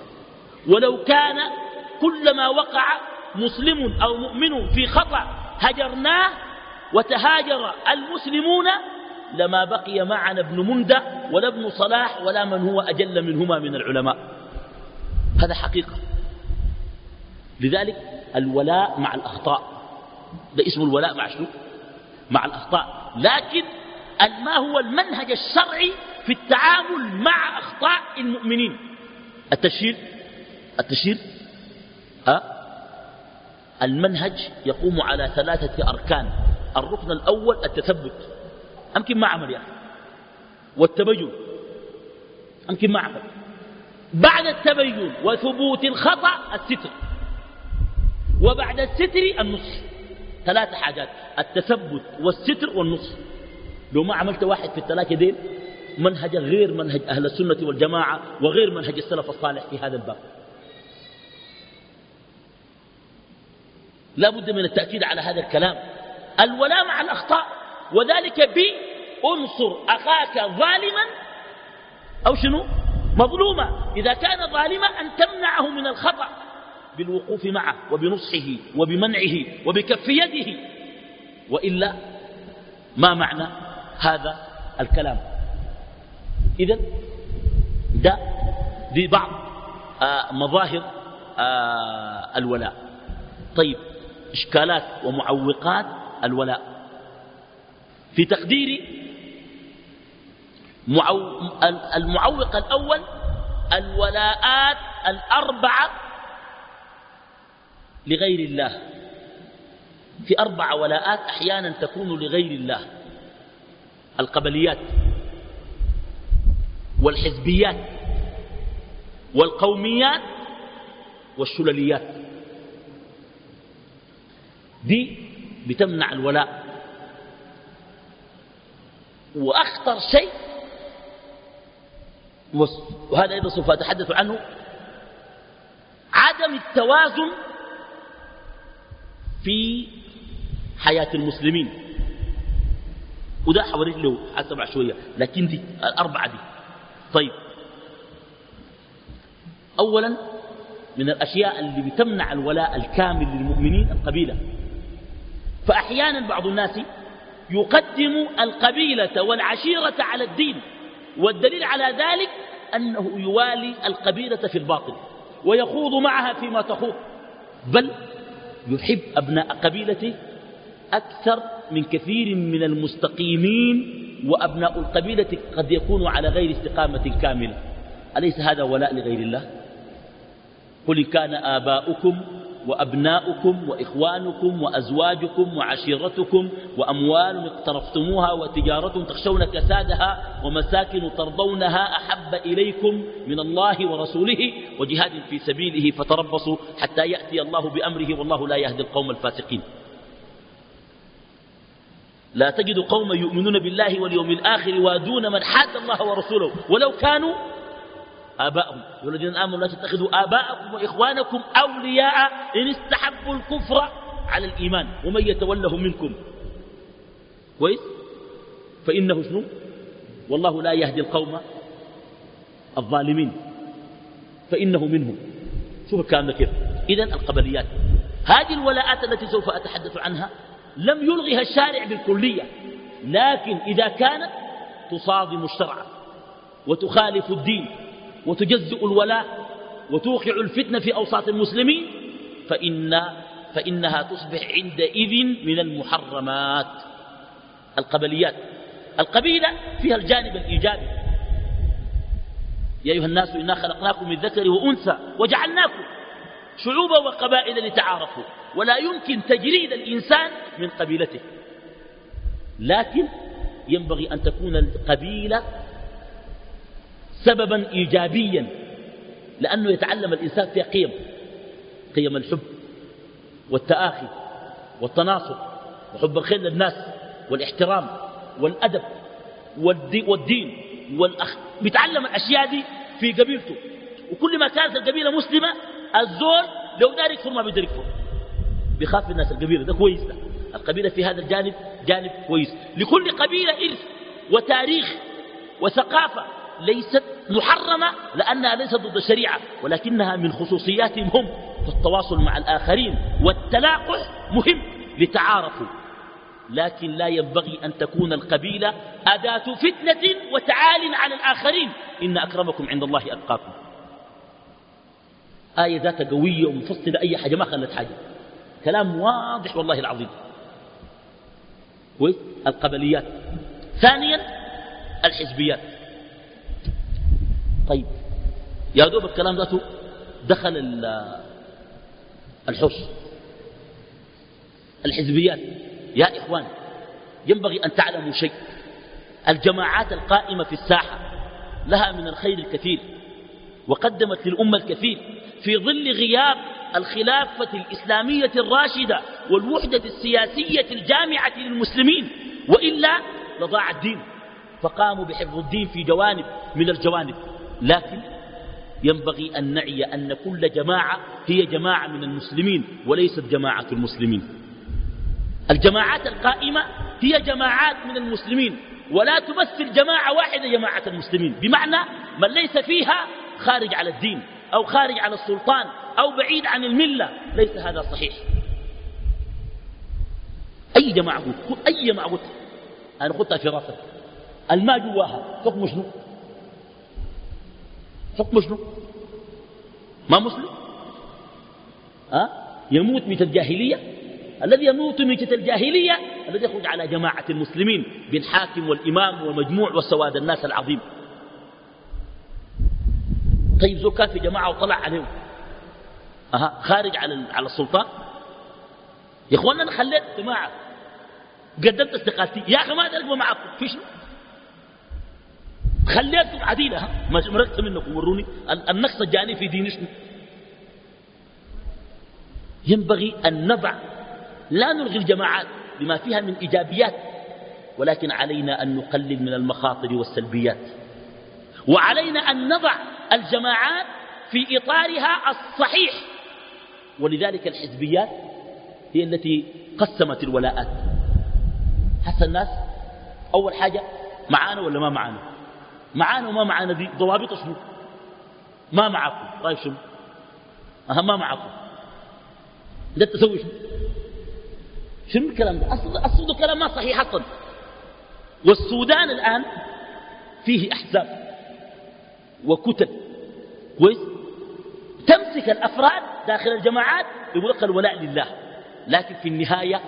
ولو كان كلما وقع مسلم أو مؤمن في خطأ هجرناه وتهاجر المسلمون لما بقي معنا ابن مندى ولا ابن صلاح ولا من هو أجل منهما من العلماء. هذا حقيقة. لذلك الولاء مع الأخطاء. ده اسم الولاء مع شنو؟ مع الأخطاء. لكن ما هو المنهج الشرعي في التعامل مع أخطاء المؤمنين؟ التشهير التشهير أه؟ المنهج يقوم على ثلاثة أركان. الركن الأول التثبت. أمكن ما عمل يعني والتبين. أمكن ما عمل بعد التبين وثبوت الخطأ الستر. وبعد الستر النص. ثلاث حاجات. التثبت والستر والنص. لو ما عملت واحد في الثلاثة دين منهج غير منهج أهل السنة والجماعة وغير منهج السلف الصالح في هذا الباب. لا بد من التأكيد على هذا الكلام. الولاء مع الأخطاء وذلك بأنصر أخاك ظالما أو شنو؟ مظلوما. إذا كان ظالما أن تمنعه من الخطأ بالوقوف معه وبنصحه وبمنعه وبكف يده. وإلا ما معنى هذا الكلام؟ إذن ده دي بعض آه مظاهر آه الولاء. طيب إشكالات ومعوقات الولاء. في تقديري معو... المعوق الأول الولاءات الأربعة لغير الله. في أربع ولاءات أحيانا تكون لغير الله. القبليات. والحزبيات والقوميات والشلليات. دي بتمنع الولاء. وأخطر شيء وهذا أيضا سوف أتحدث عنه عدم التوازن في حياة المسلمين. وده حوريك له حسب شوية لكن دي الأربعة دي. طيب. أولا من الأشياء اللي بتمنع الولاء الكامل للمؤمنين القبيلة. فأحيانا بعض الناس يقدم القبيلة والعشيرة على الدين والدليل على ذلك أنه يوالي القبيلة في الباطل ويخوض معها فيما تخوض. بل يحب أبناء قبيلته أكثر من كثير من المستقيمين وأبناء القبيلة قد يكونوا على غير استقامة كاملة أليس هذا ولاء لغير الله؟ قل كان آباؤكم وأبناؤكم وإخوانكم وأزواجكم وعشيرتكم وأموال اقترفتموها وتجارة تخشون كسادها ومساكن ترضونها أحب إليكم من الله ورسوله وجهاد في سبيله فتربصوا حتى يأتي الله بأمره والله لا يهدي القوم الفاسقين. لا تجد قوما يؤمنون بالله واليوم الآخر وادون من حاد الله ورسوله ولو كانوا آباءهم. والذين آمنوا لا تتخذوا آباءكم وإخوانكم أولياء إن استحبوا الكفر على الإيمان ومن يتولهم منكم. كويس؟ فإنه شنو؟ والله لا يهدي القوم الظالمين. فإنه منهم. شوف الكلام كيف. إذن القبليات. هذه الولاءات التي سوف أتحدث عنها لم يلغها الشارع بالكلية لكن إذا كانت تصادم الشرع وتخالف الدين وتجزئ الولاء وتوقع الفتنة في أوساط المسلمين فإن فإنها تصبح عندئذ من المحرمات. القبليات. القبيلة فيها الجانب الإيجابي. يا أيها الناس إنا خلقناكم من ذكر وأنثى وجعلناكم شعوبا وقبائل لتعارفوا. ولا يمكن تجريد الإنسان من قبيلته. لكن ينبغي أن تكون القبيلة سببا إيجابيا لأنه يتعلم الإنسان فيها قيم قيم الحب والتآخي والتناصر وحب الخير للناس والاحترام والأدب والدين والأخ. بيتعلم الأشياء دي في قبيلته. وكل ما كانت القبيلة مسلمة الزول لو دار يكفر ما بيقدر بيخاف الناس. القبيلة ده كويس ده. القبيلة في هذا الجانب جانب كويس. لكل قبيلة إرث وتاريخ وثقافة ليست محرمة لأنها ليست ضد الشريعة ولكنها من خصوصياتهم هم في التواصل مع الآخرين. والتلاقح مهم لتعارفوا. لكن لا ينبغي أن تكون القبيلة أداة فتنة وتعال على الآخرين. إن أكرمكم عند الله أتقاكم. آية ذات قوية ومفصلة أي حاجة ما خلت حاجة. كلام واضح والله العظيم. القبليات. ثانيا الحزبيات. طيب يا دوب الكلام ذاته دخل الحوش. الحزبيات. يا إخوان ينبغي أن تعلموا شيء. الجماعات القائمة في الساحة لها من الخير الكثير وقدمت للأمة الكثير في ظل غياب الخلافة الإسلامية الراشدة والوحدة السياسية الجامعة للمسلمين وإلا لضاع الدين. فقاموا بحفظ الدين في جوانب من الجوانب. لكن ينبغي أن نعي أن كل جماعة هي جماعة من المسلمين وليست جماعة المسلمين. الجماعات القائمة هي جماعات من المسلمين ولا تمثل جماعة واحدة جماعة المسلمين. بمعنى من ليس فيها خارج على الدين. أو خارج على السلطان أو بعيد عن الملة ليس هذا صحيح. أي جماعة قلت أي قلت أنا خدتها في راسك الماء جواها. حكم شنو؟ حكم شنو؟ ما مسلم؟ أه؟ يموت ميت الجاهلية؟ الذي يموت ميت الجاهلية الذي يخرج على جماعة المسلمين بالحاكم والإمام والمجموع والسواد الناس العظيم. طيب زو كان في جماعة وطلع عليهم. أها خارج على على السلطان. يا اخوانا أنا خليت جماعة قدمت استقالتي. يا أخي ما ادري معكم. في شنو؟ خليتكم عديلة ما مرقت منكم وروني. النقص الجاني في دين شنو؟ ينبغي أن نضع لا نلغي الجماعات بما فيها من إيجابيات ولكن علينا أن نقلل من المخاطر والسلبيات. وعلينا أن نضع الجماعات في إطارها الصحيح. ولذلك الحزبيات هي التي قسمت الولاءات. حتى الناس أول حاجة معانا ولا ما معانا؟ معانا وما معانا دي ضوابط شنو ما معكم طيب شنو؟ أها ما معكم ده تسوي شنو؟ شنو الكلام ده؟ أصل, أصل كلام ما صحيح أصلا. والسودان الآن فيه أحزاب. وكتل كويس؟ تمسك الأفراد داخل الجماعات يقول لك الولاء لله. لكن في النهاية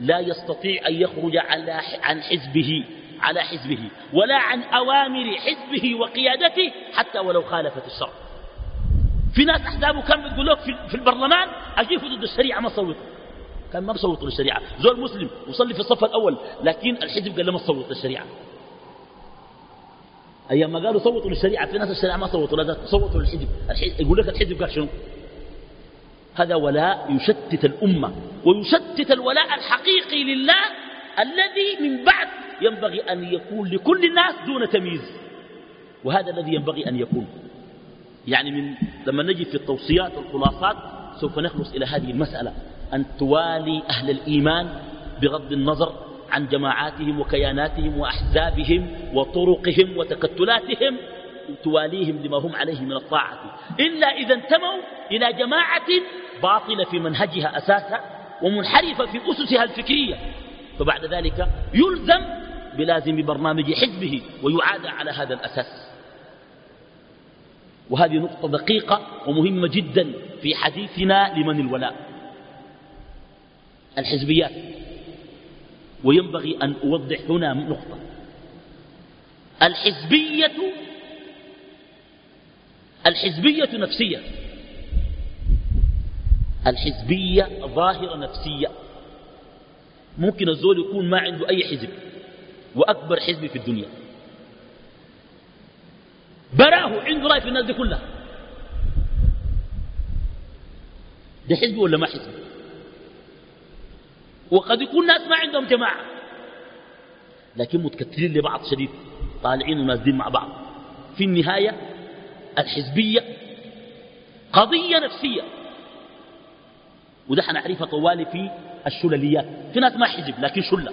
لا يستطيع أن يخرج على عن حزبه على حزبه ولا عن أوامر حزبه وقيادته حتى ولو خالفت الشرع. في ناس أحزابه كان بتقول لك في البرلمان أجيبوا ضد الشريعة ما صوتوا كان ما بصوتوا للشريعة. زول مسلم وصلي في الصف الأول لكن الحزب قال له ما صوت للشريعة. أيام ما قالوا صوتوا للشريعة في ناس الشريعة ما صوتوا لا صوتوا للحزب. يقول لك الحزب قال شنو؟ هذا ولاء يشتت الأمة ويشتت الولاء الحقيقي لله الذي من بعد ينبغي أن يكون لكل الناس دون تمييز. وهذا الذي ينبغي أن يكون. يعني من لما نجي في التوصيات والخلاصات سوف نخلص إلى هذه المسألة. أن توالي أهل الإيمان بغض النظر عن جماعاتهم وكياناتهم وأحزابهم وطرقهم وتكتلاتهم تواليهم لما هم عليه من الطاعة. إلا إذا انتموا إلى جماعة باطلة في منهجها أساسا ومنحرفة في أسسها الفكرية. فبعد ذلك يلزم بلازم برنامج حزبه ويعاد على هذا الأساس. وهذه نقطة دقيقة ومهمة جدا في حديثنا لمن الولاء. الحزبيات. وينبغي أن أوضح هنا نقطة. الحزبية الحزبية نفسية. الحزبية ظاهرة نفسية. ممكن الزول يكون ما عنده أي حزب وأكبر حزب في الدنيا. براه عنده رأي في الناس دي كلها. ده حزب ولا ما حزب؟ وقد يكون ناس ما عندهم جماعة. لكن متكتلين لبعض شديد طالعين ونازلين مع بعض. في النهاية الحزبية قضية نفسية. وده حنعرفها طوالي في الشلليات. في ناس ما حزب لكن شلة.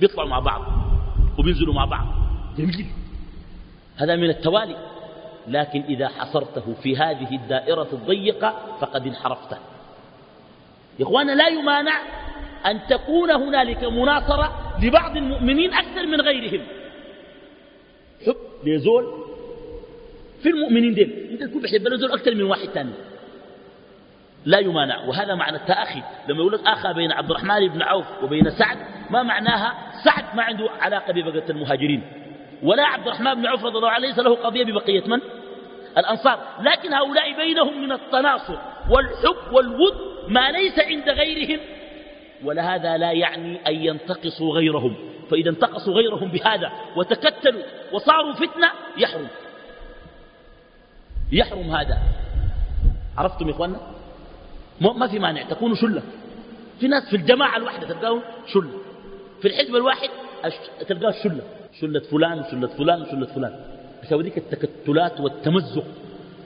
بيطلعوا مع بعض وبينزلوا مع بعض. جميل. هذا من التوالي. لكن إذا حصرته في هذه الدائرة الضيقة فقد انحرفت يا إخوانا لا يمانع أن تكون هنالك مناصرة لبعض المؤمنين أكثر من غيرهم. حب لزول في المؤمنين دين أنت تكون بحب زول أكثر من واحد ثاني. لا يمانع. وهذا معنى التأخي. لما يقول لك أخى بين عبد الرحمن بن عوف وبين سعد ما معناها؟ سعد ما عنده علاقة ببقية المهاجرين. ولا عبد الرحمن بن عوف رضي الله عنه ليس له قضية ببقية من؟ الأنصار. لكن هؤلاء بينهم من التناصر والحب والود ما ليس عند غيرهم ولهذا لا يعني أن ينتقصوا غيرهم. فإذا انتقصوا غيرهم بهذا وتكتلوا وصاروا فتنة يحرم. يحرم هذا. عرفتم يا إخواننا؟ ما في مانع. تكونوا شلة. في ناس في الجماعة الواحدة تلقاهم شلة. في الحزب الواحد تلقاه شلة. شلة فلان وشلة فلان وشلة فلان. بسبب ذلك التكتلات والتمزق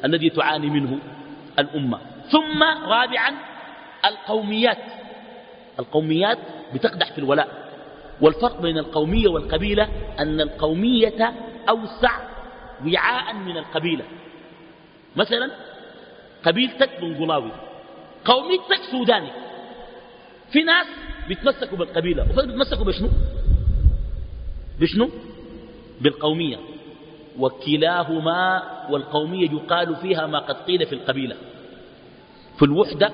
الذي تعاني منه الأمة. ثم رابعا القوميات. القوميات بتقدح في الولاء. والفرق بين القومية والقبيلة أن القومية أوسع وعاء من القبيلة. مثلا قبيلتك بنقلاوي قوميتك سوداني. في ناس بيتمسكوا بالقبيلة. وفي بيتمسكوا بشنو؟ بشنو؟ بالقومية. وكلاهما والقومية يقال فيها ما قد قيل في القبيلة. في الوحدة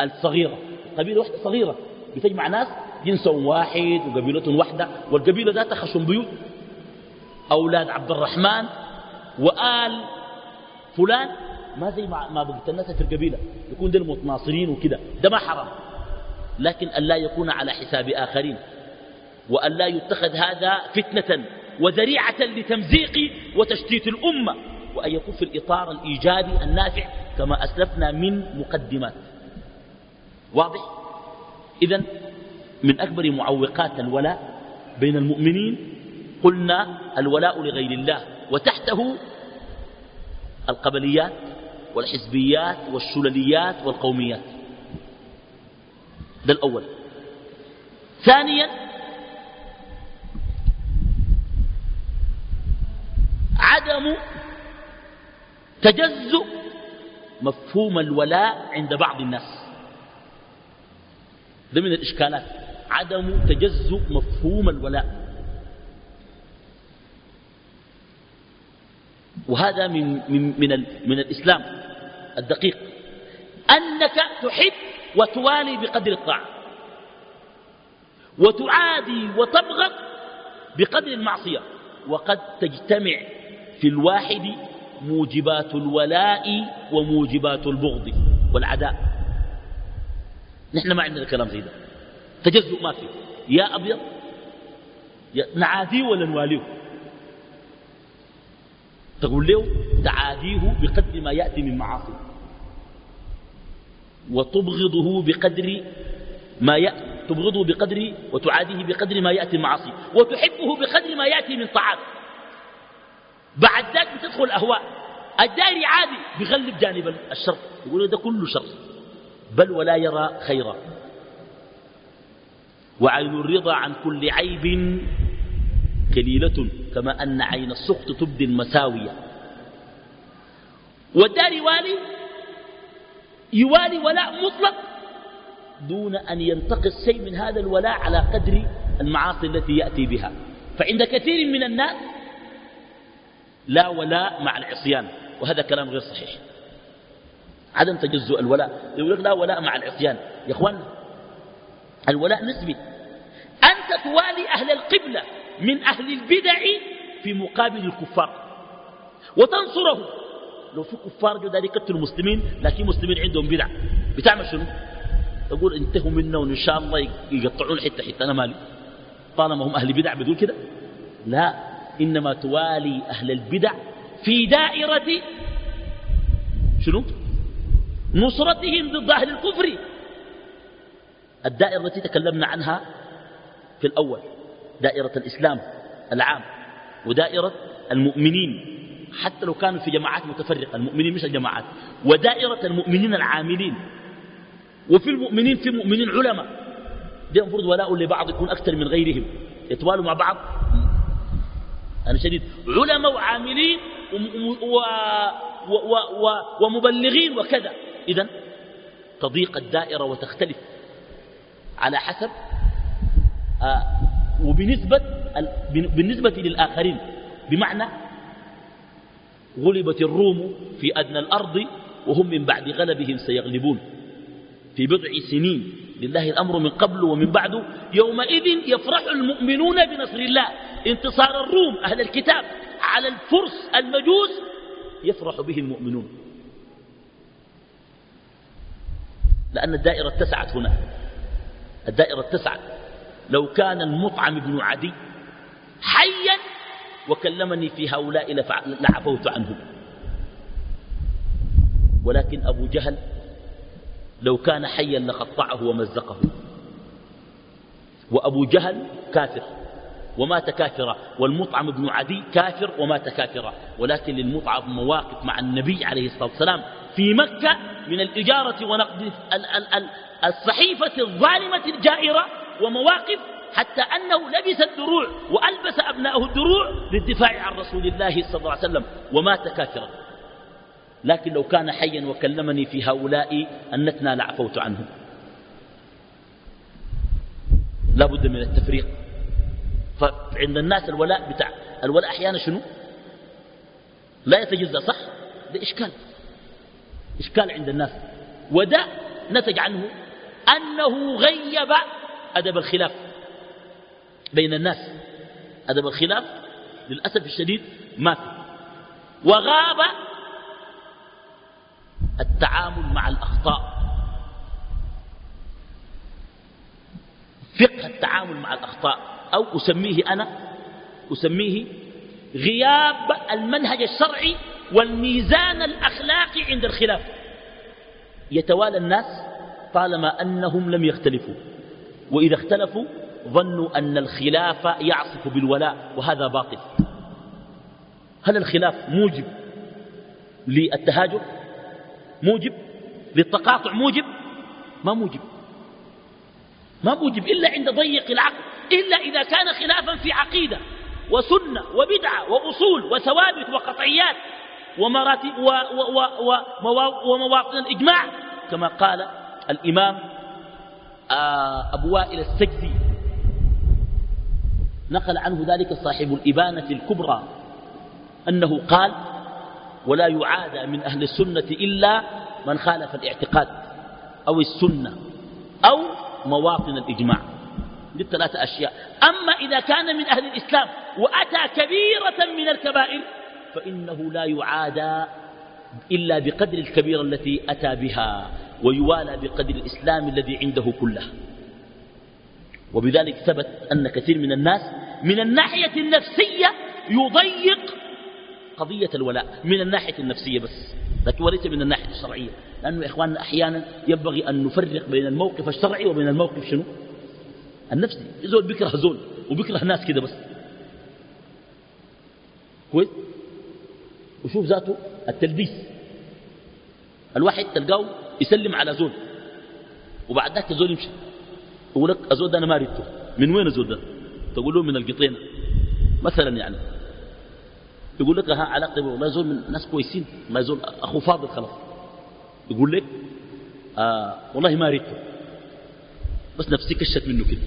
الصغيرة. القبيلة وحدة صغيرة. بتجمع ناس جنس واحد وقبيلة واحدة والقبيلة ذاتها خشم بيوت. أولاد عبد الرحمن وآل فلان ما زي ما بقيت الناس في القبيلة. يكون دول متناصرين وكده. ده ما حرام. لكن أن لا يكون على حساب آخرين. وأن لا يتخذ هذا فتنة وذريعة لتمزيق وتشتيت الأمة. وأن يكون في الإطار الإيجابي النافع كما أسلفنا من مقدمات. واضح؟ إذا من أكبر معوقات الولاء بين المؤمنين قلنا الولاء لغير الله وتحته القبليات والحزبيات والشلليات والقوميات. ده الأول. ثانيا عدم تجزؤ مفهوم الولاء عند بعض الناس. ده من الإشكالات. عدم تجزؤ مفهوم الولاء وهذا من, من, من, من الإسلام الدقيق. أنك تحب وتوالي بقدر الطاعة. وتعادي وتبغض بقدر المعصية. وقد تجتمع في الواحد موجبات الولاء وموجبات البغض والعداء. نحن ما عندنا كلام زي ده. تجزؤ ما فيه. يا أبيض نعاديه ولا نواليه؟ تقول له تعاديه بقدر ما يأتي من معاصي. وتبغضه بقدر ما يأتي تبغضه بقدر وتعاديه بقدر ما يأتي المعاصي وتحبه بقدر ما يأتي من طاعات. بعد ذلك بتدخل الأهواء الداري عادي بيغلب جانب الشر. يقول ده كله شر. بل ولا يرى خيرا. وعين الرضا عن كل عيب كليلة كما أن عين السخط تبدي المساوية والدار والي يوالي ولاء مطلق دون أن ينتقص شيء من هذا الولاء على قدر المعاصي التي يأتي بها. فعند كثير من الناس لا ولاء مع العصيان وهذا كلام غير صحيح. عدم تجزؤ الولاء. يقول لك لا ولاء مع العصيان. يا إخوان الولاء نسبي. أنت توالي أهل القبلة من أهل البدع في مقابل الكفار. وتنصره. لو في كفار جو ذلك يقتلوا المسلمين لكن مسلمين عندهم بدع. بتعمل شنو؟ تقول انتهوا منا وإن شاء الله يقطعون حتة حتة. أنا مالي. طالما هم أهل بدع بدون كده؟ لا. إنما توالي أهل البدع في دائرة شنو؟ نصرتهم ضد أهل الكفر. الدائرة التي تكلمنا عنها في الأول دائرة الإسلام العام ودائرة المؤمنين حتى لو كانوا في جماعات متفرقة المؤمنين مش الجماعات ودائرة المؤمنين العاملين. وفي المؤمنين في مؤمنين علماء. دي المفروض ولاء لبعض يكون أكثر من غيرهم. يتوالوا مع بعض. أنا شديد. علماء وعاملين و... و... و... ومبلغين وكذا. إذا تضيق الدائرة وتختلف على حسب آه وبنسبة بالنسبة للآخرين بمعنى غلبت الروم في أدنى الأرض وهم من بعد غلبهم سيغلبون. في بضع سنين لله الأمر من قبل ومن بعد يومئذ يفرح المؤمنون بنصر الله. انتصار الروم أهل الكتاب على الفرس المجوس يفرح به المؤمنون. لأن الدائرة اتسعت هنا. الدائرة اتسعت. لو كان المطعم بن عدي حيا وكلمني في هؤلاء لعفوت عنهم. ولكن أبو جهل لو كان حيا لقطعه ومزقه. وأبو جهل كافر ومات كافرا. والمطعم بن عدي كافر ومات كافرا. ولكن للمطعم مواقف مع النبي عليه الصلاة والسلام في مكة من الإجارة ونقد الصحيفة الظالمة الجائرة ومواقف حتى أنه لبس الدروع وألبس أبناءه الدروع للدفاع عن رسول الله صلى الله عليه وسلم ومات كافرا. لكن لو كان حيا وكلمني في هؤلاء النتنى لعفوت عنه لا بد من التفريق. فعند الناس الولاء بتاع الولاء أحيانا شنو؟ لا يتجزأ صح؟ ده إشكال. إشكال عند الناس. وده نتج عنه أنه غيب أدب الخلاف بين الناس. أدب الخلاف للأسف الشديد ما في وغاب التعامل مع الأخطاء. فقه التعامل مع الأخطاء. أو أسميه أنا أسميه غياب المنهج الشرعي والميزان الأخلاقي عند الخلاف. يتوالى الناس طالما أنهم لم يختلفوا. وإذا اختلفوا ظنوا أن الخلاف يعصف بالولاء وهذا باطل. هل الخلاف موجب للتهاجر؟ موجب؟ للتقاطع؟ موجب؟ ما موجب. ما موجب إلا عند ضيق العقل إلا إذا كان خلافا في عقيدة وسنة وبدعة وأصول وثوابت وقطعيات. ومراتب ومواطن الإجماع كما قال الإمام آه، أبو وائل السجدي. نقل عنه ذلك صاحب الإبانة الكبرى أنه قال ولا يعادى من أهل السنة إلا من خالف الاعتقاد أو السنة أو مواطن الإجماع. دي الثلاثة أشياء. أما إذا كان من أهل الإسلام وأتى كبيرة من الكبائر فإنه لا يعادى إلا بقدر الكبيرة التي أتى بها ويوالى بقدر الإسلام الذي عنده كله. وبذلك ثبت أن كثير من الناس من الناحية النفسية يضيق قضية الولاء. من الناحية النفسية بس لكن وليس من الناحية الشرعية. لأنه يا إخواننا أحيانا ينبغي أن نفرق بين الموقف الشرعي وبين الموقف شنو؟ النفسي. زول بيكره زول وبيكره ناس كده بس. كويس؟ وشوف ذاته التلبيس. الواحد تلقاه يسلم على زول وبعد ذاك الزول يمشي. يقول لك الزول ده أنا ما ريته من وين الزول ده؟ تقول له من القطينه مثلا يعني. يقول لك ها علاقتي والله زول من ناس كويسين. ما زول اخو فاضل خلاص. يقول لك آه والله ما ريته بس نفسي كشت منه كده.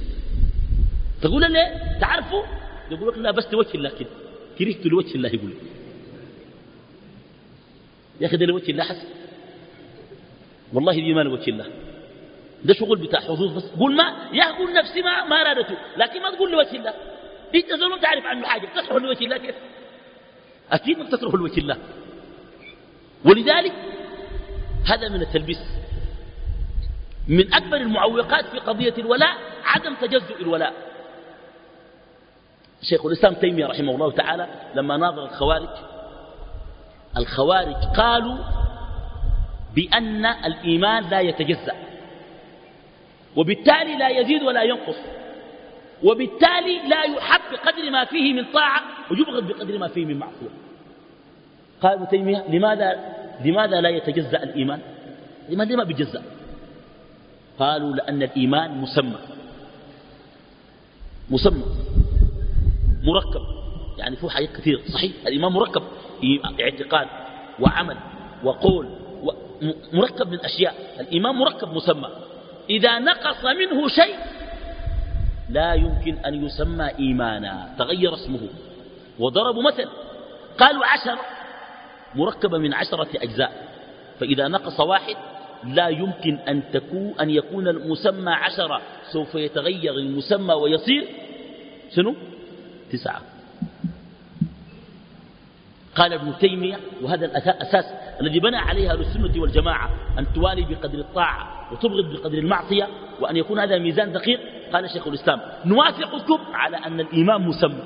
تقول له ليه؟ تعرفه؟ يقول لك لا بس لوجه الله كده. كرهت لوجه الله يقول لك. يا أخي ده لوجه الله حسن. والله دي ما لوجه الله. ده شغل بتاع حظوظ بس. قول ما يا قول نفسي ما ما أرادته. لكن ما تقول لوجه الله. إنت زول تعرف عنه حاجة. تكره لوجه الله كيف؟ أكيد ما تكره لوجه الله. ولذلك هذا من التلبيس. من أكبر المعوقات في قضية الولاء عدم تجزؤ الولاء. شيخ الإسلام تيمية رحمه الله تعالى لما ناظر الخوارج الخوارج قالوا بأن الإيمان لا يتجزأ وبالتالي لا يزيد ولا ينقص وبالتالي لا يحب بقدر ما فيه من طاعة ويبغض بقدر ما فيه من معصية. قال ابن تيمية لماذا, لماذا لا يتجزأ الإيمان؟ لماذا ما بيجزأ قالوا لأن الإيمان مسمى مسمى مركب يعني فيه حاجات كثير صحيح؟ الإيمان مركب. اعتقاد وعمل وقول مركب من أشياء الإيمان مركب مسمى. إذا نقص منه شيء لا يمكن أن يسمى إيمانا. تغير اسمه. وضربوا مثل. قالوا عشر مركبة من عشرة أجزاء. فإذا نقص واحد لا يمكن أن, تكون أن يكون المسمى عشرة. سوف يتغير المسمى ويصير شنو؟ تسعة. قال ابن تيمية وهذا الأساس الذي بنى عليها السنة والجماعة أن توالي بقدر الطاعة وتبغض بقدر المعصية وأن يكون هذا ميزان دقيق قال شيخ الإسلام نوافقكم على أن الإيمان مسمى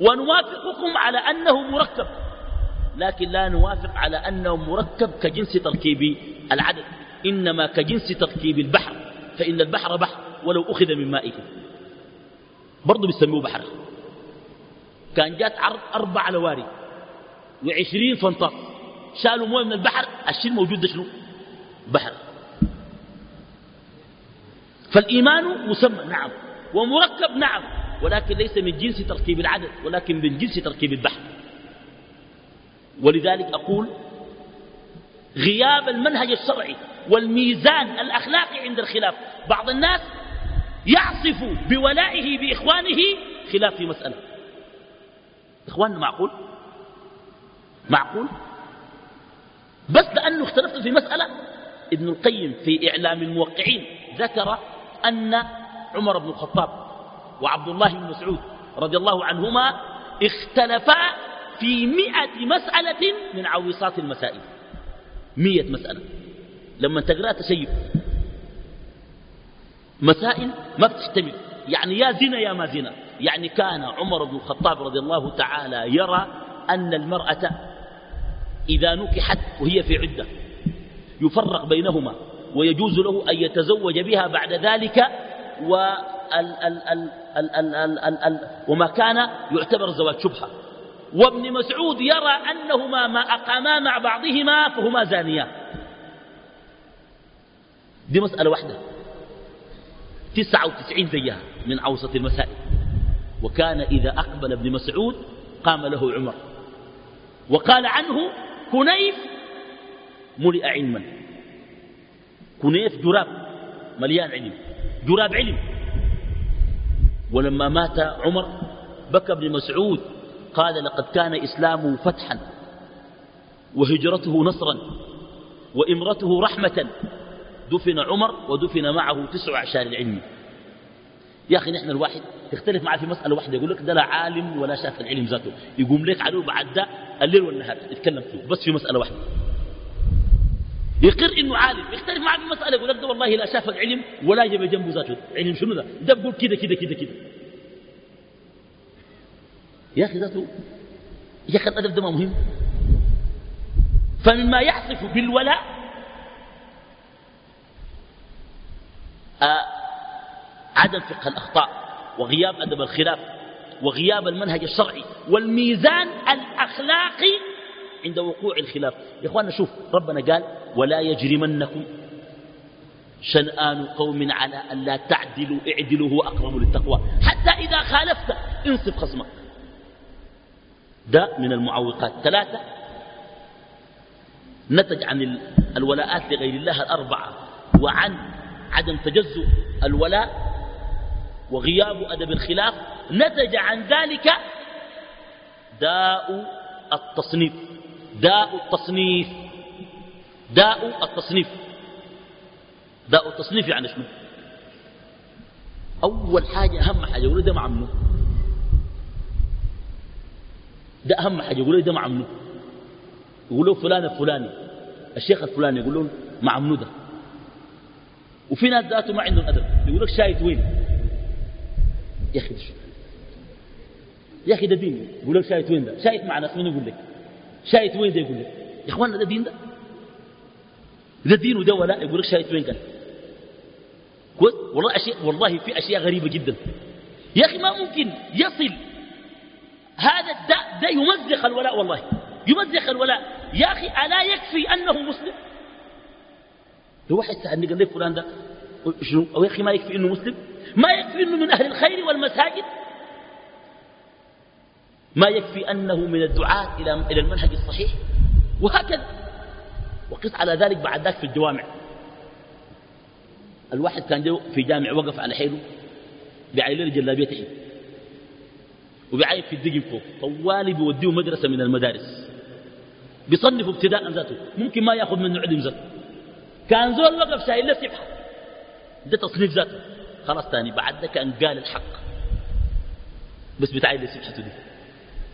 ونوافقكم على أنه مركب لكن لا نوافق على أنه مركب كجنس تركيب العدد إنما كجنس تركيب البحر فإن البحر بحر ولو أخذ من مائه برضو بيسموه بحر. كان جات عرض أربع لواري وعشرين فنطاس شالوا مويه من البحر الشيء الموجود ده شنو؟ بحر. فالإيمان مسمى نعم. ومركب نعم. ولكن ليس من جنس تركيب العدد ولكن من جنس تركيب البحر. ولذلك أقول غياب المنهج الشرعي والميزان الأخلاقي عند الخلاف. بعض الناس يعصف بولائه بإخوانه خلاف في مسألة. إخواننا معقول؟ معقول؟ بس لأنه اختلفت في مسألة ابن القيم في إعلام الموقعين ذكر أن عمر بن الخطاب وعبد الله بن مسعود رضي الله عنهما اختلفا في مئة مسألة من عويصات المسائل. مئة مسألة. لما تقرأ تسيب مسائل ما بتشتمل. يعني يا زنا يا ما زنا. يعني كان عمر بن الخطاب رضي الله تعالى يرى أن المرأة إذا نكحت وهي في عدة يفرق بينهما ويجوز له أن يتزوج بها بعد ذلك وما كان يعتبر زواج شبهة. وابن مسعود يرى أنهما ما أقاما مع بعضهما فهما زانيان. دي مسألة واحدة. تسعة وتسعين زيها من عوسط المسائل. وكان إذا أقبل ابن مسعود قام له عمر. وقال عنه كنيف ملئ علما. كنيف جراب مليان علم جراب علم. ولما مات عمر بكى ابن مسعود قال لقد كان إسلامه فتحا وهجرته نصرا وإمرته رحمة. دفن عمر ودفن معه تسع عشر العلم يا أخي نحن الواحد تختلف معه في مسألة واحدة يقول لك ده لا عالم ولا شاف العلم ذاته. يقوم لك عليه بعد ده الليل والنهار يتكلم فيه بس في مسألة واحدة. يقر إنه عالم يختلف معه في مسألة يقول لك ده والله لا شاف العلم ولا جاب جنبه ذاته. علم شنو ده؟ ده بقول كده كده كده كده. يا أخي ذاته يا أخي الأدب ده ما مهم. فمما يحصف بالولاء آه عدم فقه الأخطاء وغياب أدب الخلاف وغياب المنهج الشرعي والميزان الأخلاقي عند وقوع الخلاف. يا إخواننا شوف ربنا قال ولا يجرمنكم شنآن قوم على أن لا تعدلوا اعدلوا هو أقرب للتقوى. حتى إذا خالفت انصف خصمك. ده من المعوقات. ثلاثة نتج عن الولاءات لغير الله الأربعة وعن عدم تجزؤ الولاء وغياب أدب الخلاف نتج عن ذلك داء التصنيف. داء التصنيف. داء التصنيف. داء التصنيف يعني شنو؟ أول حاجة أهم حاجة يقول ده مع منه ده أهم حاجة يقول ده مع منه يقولوا فلان الفلاني. الشيخ الفلاني يقولون مع منه ده؟ وفي ناس ذاته ما عندهم أدب. يقول لك شايت وين؟ يا أخي يا أخي ده دين. يقول لك شايت وين ده؟ شايت مع ناس من يقول لك؟ شايت وين ده يقول لك؟ يا إخواننا ده دين ده. ده دين وده ولا يقول لك شايت وين قال؟ كويس؟ والله أشياء والله في أشياء غريبة جدا. يا أخي ما ممكن يصل هذا الداء ده يمزق الولاء والله. يمزق الولاء. يا أخي ألا يكفي أنه مسلم؟ لو واحد سألني قال لي فلان ده شنو؟ أو يا أخي ما يكفي أنه مسلم؟ ما يكفي أنه من أهل الخير والمساجد؟ ما يكفي أنه من الدعاة إلى المنهج الصحيح؟ وهكذا. وقس على ذلك بعد ذلك في الجوامع. الواحد كان في جامع وقف على حيله بعين له جلابيه تحت وبيعين في الدقم فوق. طوالي بيوديه مدرسة من المدارس. بيصنفوا ابتداء ذاته. ممكن ما يأخذ منه علم ذاته. كان زول وقف شايل له سبحة ده تصنيف ذاته. خلاص تاني بعد ده كان قال الحق. بس بتاعي لي سبحته دي.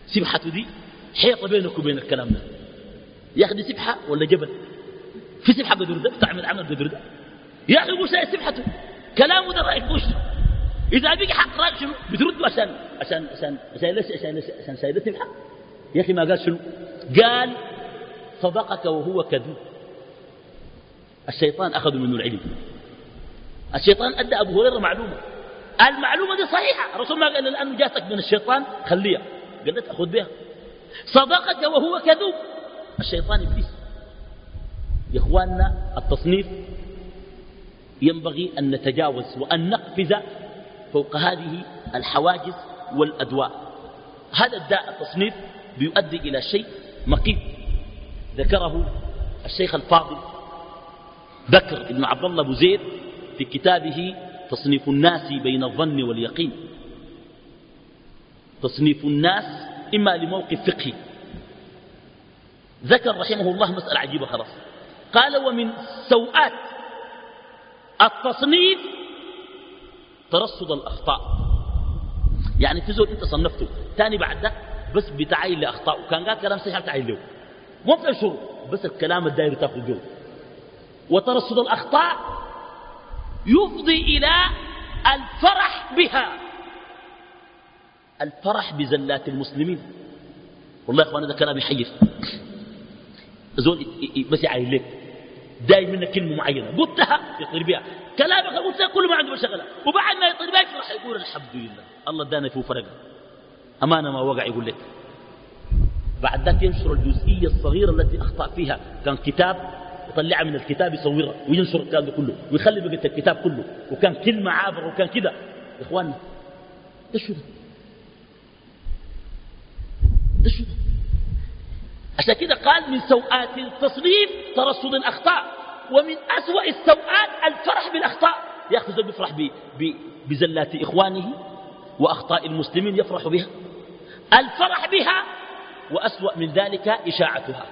سبحته دي حيطة بينك وبين الكلام ده. يا أخي دي سبحة ولا جبل؟ في سبحة قدر ده؟ تعمل عمل قدر ده؟ يا أخي قول سبحته. كلامه ده رأيك بوش إذا بقي حق رأيك شنو؟ بترده عشان عشان عشان عشان عشان عشان سيدة سبحة؟ يا أخي ما قال شنو؟ قال صدقك وهو كذوب. الشيطان أخذ منه العلم. الشيطان أدى أبو هريرة معلومة. المعلومة دي صحيحة. الرسول ما قال الآن جاتك من الشيطان خليها. قال أخذ بها. صدقك وهو كذوب. الشيطان إبليس. يا إخواننا التصنيف ينبغي أن نتجاوز وأن نقفز فوق هذه الحواجز والأدواء. هذا الداء التصنيف بيؤدي إلى شيء مقيت. ذكره الشيخ الفاضل بكر بن عبد الله أبو زيد في كتابه تصنيف الناس بين الظن واليقين. تصنيف الناس إما لموقف فقهي. ذكر رحمه الله مسألة عجيبة خلاص. قال ومن سوءات التصنيف ترصد الأخطاء. يعني في زول أنت صنفته ثاني بعد ده بس بتعين لأخطاء. وكان قال كلام صحيح تعين له. مو في شروط بس الكلام الدائري تاخذ به وترصد الأخطاء يفضي إلى الفرح بها. الفرح بزلات المسلمين. والله يا إخوان هذا كلام يحير. زول بس يعين لك. داير منك كلمة معينة. قلتها يطير بها. كلامك قلتها كله ما عنده مشغلة. وبعد ما يطير بها يفرح يقول الحمد لله. الله ادانا فيه فرق أمانة ما وقع يقول لك. بعد ذاك ينشر الجزئية الصغيرة التي أخطأ فيها. كان كتاب يطلعها من الكتاب يصورها وينشر الكلام ده كله ويخلي بقية الكتاب كله. وكان كلمه عابر وكان كده. يا اخواننا ده شو ده؟ ده شو ده؟ عشان كده قال من سوءات التصنيف ترصد الأخطاء ومن أسوأ السوءات الفرح بالأخطاء. يا أخي زول بيفرح بزلات إخوانه وأخطاء المسلمين يفرح بها. الفرح بها وأسوأ من ذلك إشاعتها.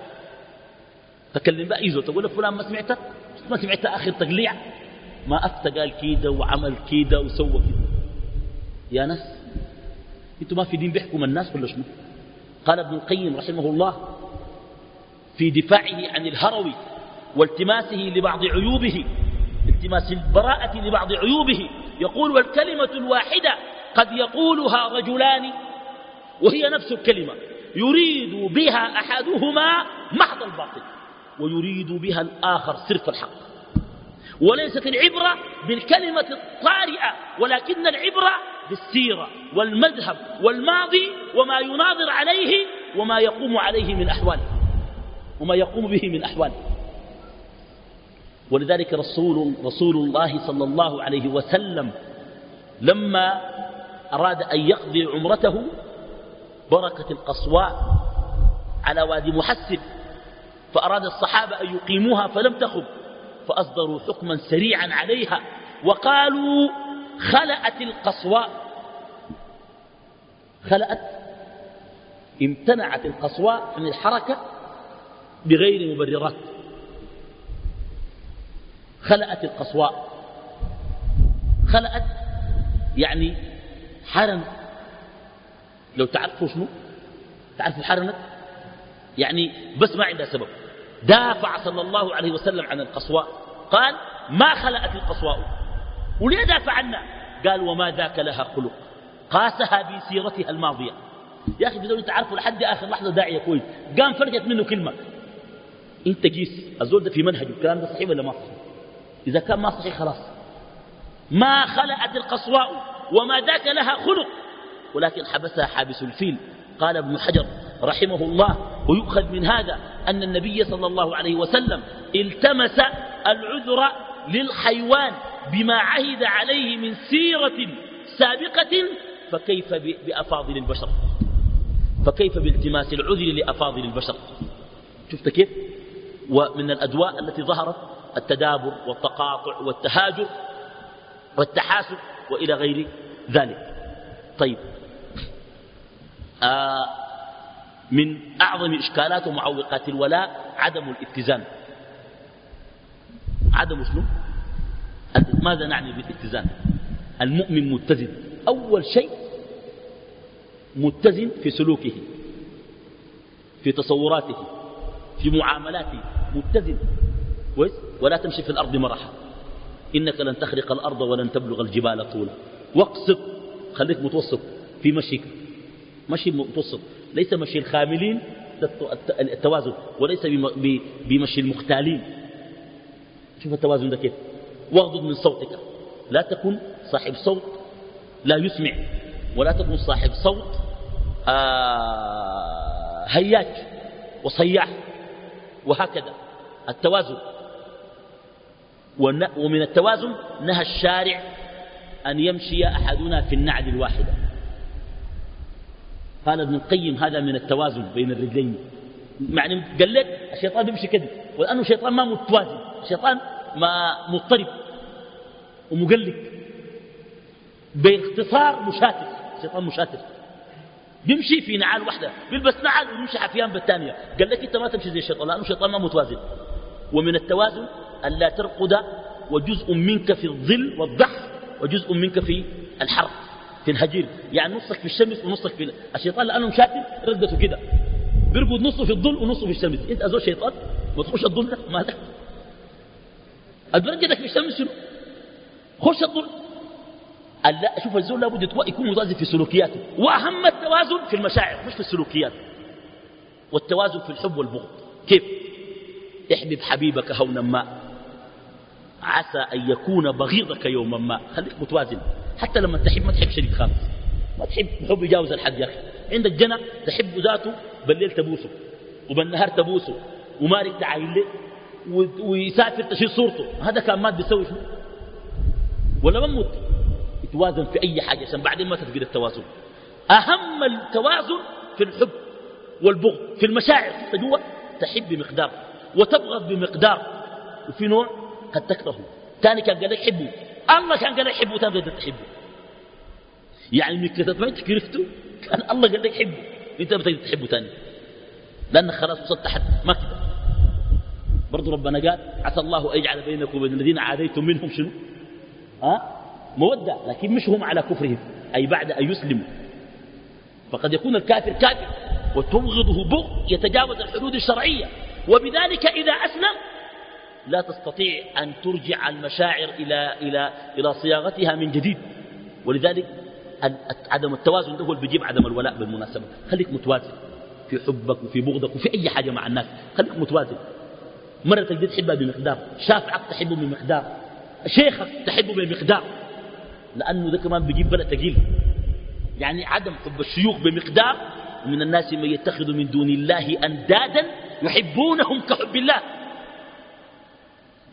تكلم بقى إيزو تقول فلان ما سمعت ما سمعت آخر تقليع. ما أفتى قال كيدا وعمل كيدا وسوى كيدا يا ناس أنتوا ما في دين بيحكم الناس ولا شنو؟ قال ابن القيم رحمه الله في دفاعه عن الهروي والتماسه لبعض عيوبه التماس البراءة لبعض عيوبه يقول والكلمة الواحدة قد يقولها رجلان وهي نفس الكلمة يريد بها أحدهما محض الباطل. ويريد بها الآخر صرف الحق. وليست العبرة بالكلمة الطارئة ولكن العبرة بالسيرة والمذهب والماضي وما يناظر عليه وما يقوم عليه من أحوال وما يقوم به من أحوال. ولذلك رسول, رسول الله صلى الله عليه وسلم لما أراد أن يقضي عمرته بركة القصواء على وادي محسن. فأراد الصحابة أن يقيموها فلم تخب فأصدروا حكما سريعا عليها وقالوا خلأت القصواء خلأت امتنعت القصواء عن الحركة بغير مبررات. خلأت القصواء خلأت يعني حرن. لو تعرفوا شنو؟ تعرفوا حرنت يعني بس ما عندها سبب. دافع صلى الله عليه وسلم عن القصواء. قال ما خلأت القصواء؟ وليه دافع عنها قال وما ذاك لها خلق. قاسها بسيرتها الماضية. يا أخي بدون تعرفوا لحد آخر لحظة داعية كويس قام فرجت منه كلمة. أنت قيس الزول ده في منهجه الكلام ده صحيح ولا ما صحيح؟ إذا كان ما صحيح خلاص. ما خلأت القصواء وما ذاك لها خلق. ولكن حبسها حابس الفيل. قال ابن حجر رحمه الله ويؤخذ من هذا أن النبي صلى الله عليه وسلم التمس العذر للحيوان بما عهد عليه من سيرة سابقة فكيف بأفاضل البشر؟ فكيف بالتماس العذر لأفاضل البشر؟ شفت كيف؟ ومن الأدواء التي ظهرت التدابر والتقاطع والتهاجر والتحاسب وإلى غير ذلك. طيب. آه من أعظم إشكالات ومعوقات الولاء عدم الاتزان. عدم شنو؟ ماذا نعني بالاتزان؟ المؤمن متزن. أول شيء متزن في سلوكه في تصوراته في معاملاته. متزن. كويس؟ ولا تمشي في الأرض مرحا. إنك لن تخرق الأرض ولن تبلغ الجبال طولا. واقصد خليك متوسط في مشيك. مشي متوسط. ليس مشي الخاملين التوازن وليس بمشي المختالين. شوف التوازن ده كيف. واغضض من صوتك. لا تكن صاحب صوت. لا يسمع ولا تكن صاحب صوت. آه هياج وصياح. وهكذا. التوازن. ومن التوازن نهى الشارع أن يمشي أحدنا في النعل الواحدة. قال ابن القيم هذا من التوازن بين الرجلين. معني قال لك الشيطان بيمشي كده ولأنه شيطان ما متوازن شيطان ما مضطرب. ومقلق باختصار مشاتف شيطان مشاتف بيمشي في نعال واحدة بيلبس نعال ويمشي حفيان بالثانية. قال لك انت ما تمشي زي الشيطان لأنه الشيطان ما متوازن. ومن التوازن ألا ترقد وجزء منك في الظل والضحك وجزء منك في الحر الهجير. يعني نصك في الشمس ونصك في الشيطان لأنه مشاكل ردته كده. بيرقد نصه في الظل ونصه في الشمس. أنت ازول شيطان وتخش الظل مالك البرجدك في الشمس شنو؟ خش الظل. لا شوف الزول لابد يكون متوازن في سلوكياته. وأهم التوازن في المشاعر مش في السلوكيات. والتوازن في الحب والبغض. كيف؟ احبب حبيبك هونا ما. عسى أن يكون بغيضك يوما ما. خليك متوازن. حتى لما تحب ما تحب شريك خامس ما تحب حب يجاوز الحد يا أخي. عندك جنى تحب ذاته بالليل تبوسه وبالنهار تبوسه ومالك تعاين له ويسافر تشيل صورته. هذا كان مات بيسوي شنو؟ ولا بموت يتوازن في أي حاجة عشان بعدين ما تفقد التوازن. أهم التوازن في الحب والبغض. في المشاعر جوا تحب بمقدار وتبغض بمقدار. وفي نوع قد تكرهه. ثاني كان قال لك حبه الله كان قال لك حبه ثاني قال تحبه يعني من كثرة ما انت كرفته كان الله قال لك حبه. أنت بتقدر تحبه ثاني لانك خلاص وصلت تحت ما كده برضو ربنا قال عسى الله أن يجعل بينكم وبين الذين عاديتم منهم شنو؟ ها؟ مودة. لكن مش هم على كفرهم. أي بعد أن يسلموا. فقد يكون الكافر كافر وتبغضه بغض يتجاوز الحدود الشرعية. وبذلك إذا أسلم لا تستطيع أن ترجع المشاعر إلى, إلى, إلى صياغتها من جديد. ولذلك عدم التوازن ده هو اللي بيجيب عدم الولاء بالمناسبة. خليك متوازن في حبك وفي بغضك وفي أي حاجة مع الناس. خليك متوازن. مرة تقدر تحبها بمقدار. شافعك تحبه بمقدار. شيخك تحبه بمقدار. لأنه ده كمان بيجيب بلاء ثقيل يعني عدم حب الشيوخ بمقدار. ومن الناس من يتخذ من دون الله أندادا يحبونهم كحب الله.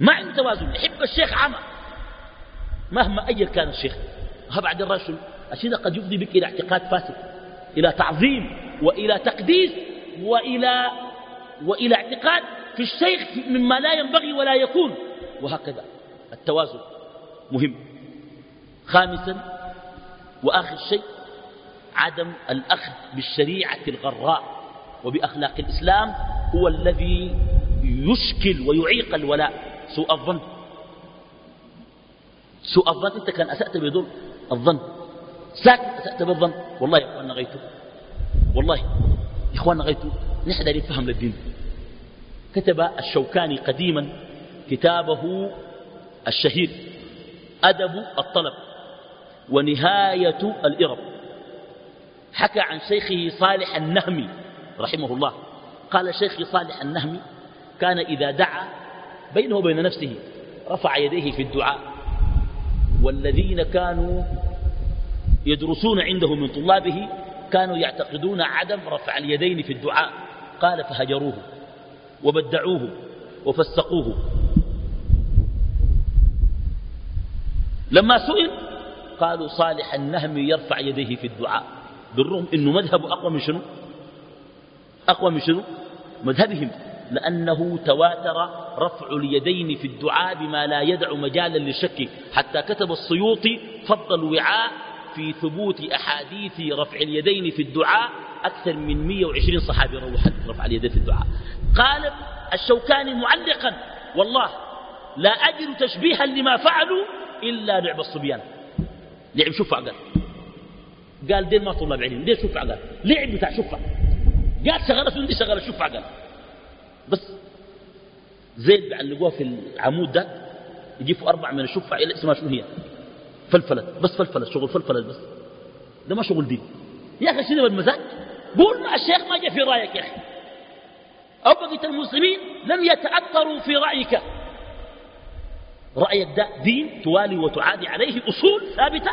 ما عنده توازن. يحب الشيخ عمى مهما أي كان الشيخ. بعد الرجل الشيء قد يفضي بك إلى اعتقاد فاسد إلى تعظيم وإلى تقديس وإلى, وإلى اعتقاد في الشيخ مما لا ينبغي ولا يكون. وهكذا. التوازن مهم. خامسا وآخر شيء عدم الأخذ بالشريعة الغراء وبأخلاق الإسلام هو الذي يشكل ويعيق الولاء. سوء الظن. سوء الظن أنت كان أسأت بظن الظن. ساكت أسأت بالظن. والله يا أخواننا غيتو والله يا أخواننا غيتو نحن دارين للدين كتب الشوكاني قديما كتابه الشهير. أدب الطلب. ونهاية الإرب. حكى عن شيخه صالح النهمي رحمه الله. قال شيخي صالح النهمي كان إذا دعا بينه وبين نفسه رفع يديه في الدعاء. والذين كانوا يدرسون عنده من طلابه كانوا يعتقدون عدم رفع اليدين في الدعاء. قال فهجروه وبدعوه وفسقوه. لما سئل قالوا صالح النهم يرفع يديه في الدعاء. بالرغم إنه مذهبه أقوى من شنو؟ أقوى من شنو؟ مذهبهم. لأنه تواتر رفع اليدين في الدعاء بما لا يدع مجالا للشك. حتى كتب السيوطي فضل وعاء في ثبوت أحاديث رفع اليدين في الدعاء أكثر من 120 صحابي حديث رفع اليدين في الدعاء. قال الشوكاني معلقا والله لا أجد تشبيها لما فعلوا إلا لعب الصبيان. لعب شفع قال قال دين ما طلاب علم دين شفع قال لعب بتاع شفع قال شغل سندي شغل شفع قال بس زيت بيعلقوها في العمود ده يجيبوا أربع من الشفع إلى اسمها شنو هي؟ فلفلت بس فلفلت شغل فلفلت بس. ده ما شغل دين. يا أخي شنو بالمزاج؟ قول الشيخ ما جاء في رأيك يا أخي. أو بقية المسلمين لم يتأثروا في رأيك. رأيك ده دين توالي وتعادي عليه أصول ثابتة؟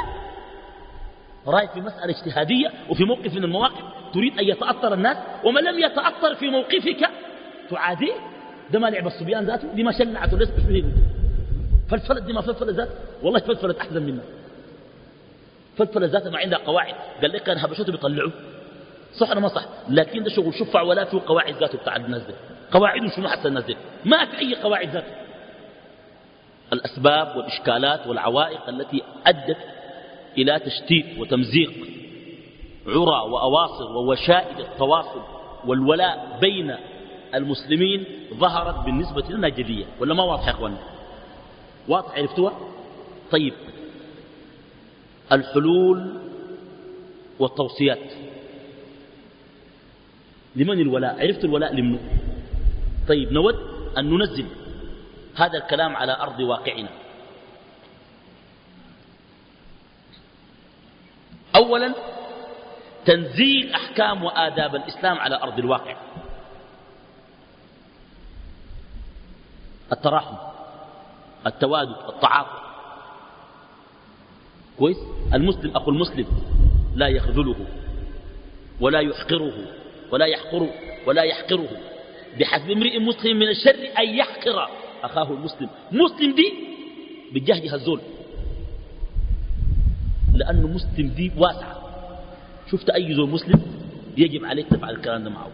رأيك في مسألة اجتهادية وفي موقف من المواقف تريد أن يتأثر الناس؟ ومن لم يتأثر في موقفك تعاديه ده ما لعب الصبيان ذاته دي ما شنعته ليس بشبه فلفلت دي ما فلفلت ذات والله فلفلت أحسن منا فلفلت ذاتها ما عندها قواعد. قال لك كان هبشته بيطلعوه. صح ولا ما صح؟ لكن ده شغل شفع ولا فيه قواعد ذاته بتاع الناس دي. قواعد شنو حتى الناس دي؟ ما في أي قواعد ذاته. الأسباب والإشكالات والعوائق التي أدت إلى تشتيت وتمزيق عرى وأواصر ووشائج التواصل والولاء بين المسلمين ظهرت بالنسبة لنا جدية ولا ما واضح يا أخوان واضح عرفتوها؟ طيب. الحلول والتوصيات. لمن الولاء؟ عرفت الولاء لمنه طيب نود أن ننزل هذا الكلام على أرض واقعنا. أولا تنزيل أحكام وآداب الإسلام على أرض الواقع. التراحم التوادد التعاطف. كويس؟ المسلم أخو المسلم لا يخذله ولا يحقره ولا يحقره ولا يحقره. بحسب امرئ مسلم من الشر أن يحقر أخاه المسلم. مسلم دي بجهدها الزول. لأنه مسلم دي واسعة. شفت أي زول مسلم يجب عليك تفعل الكلام ده معه.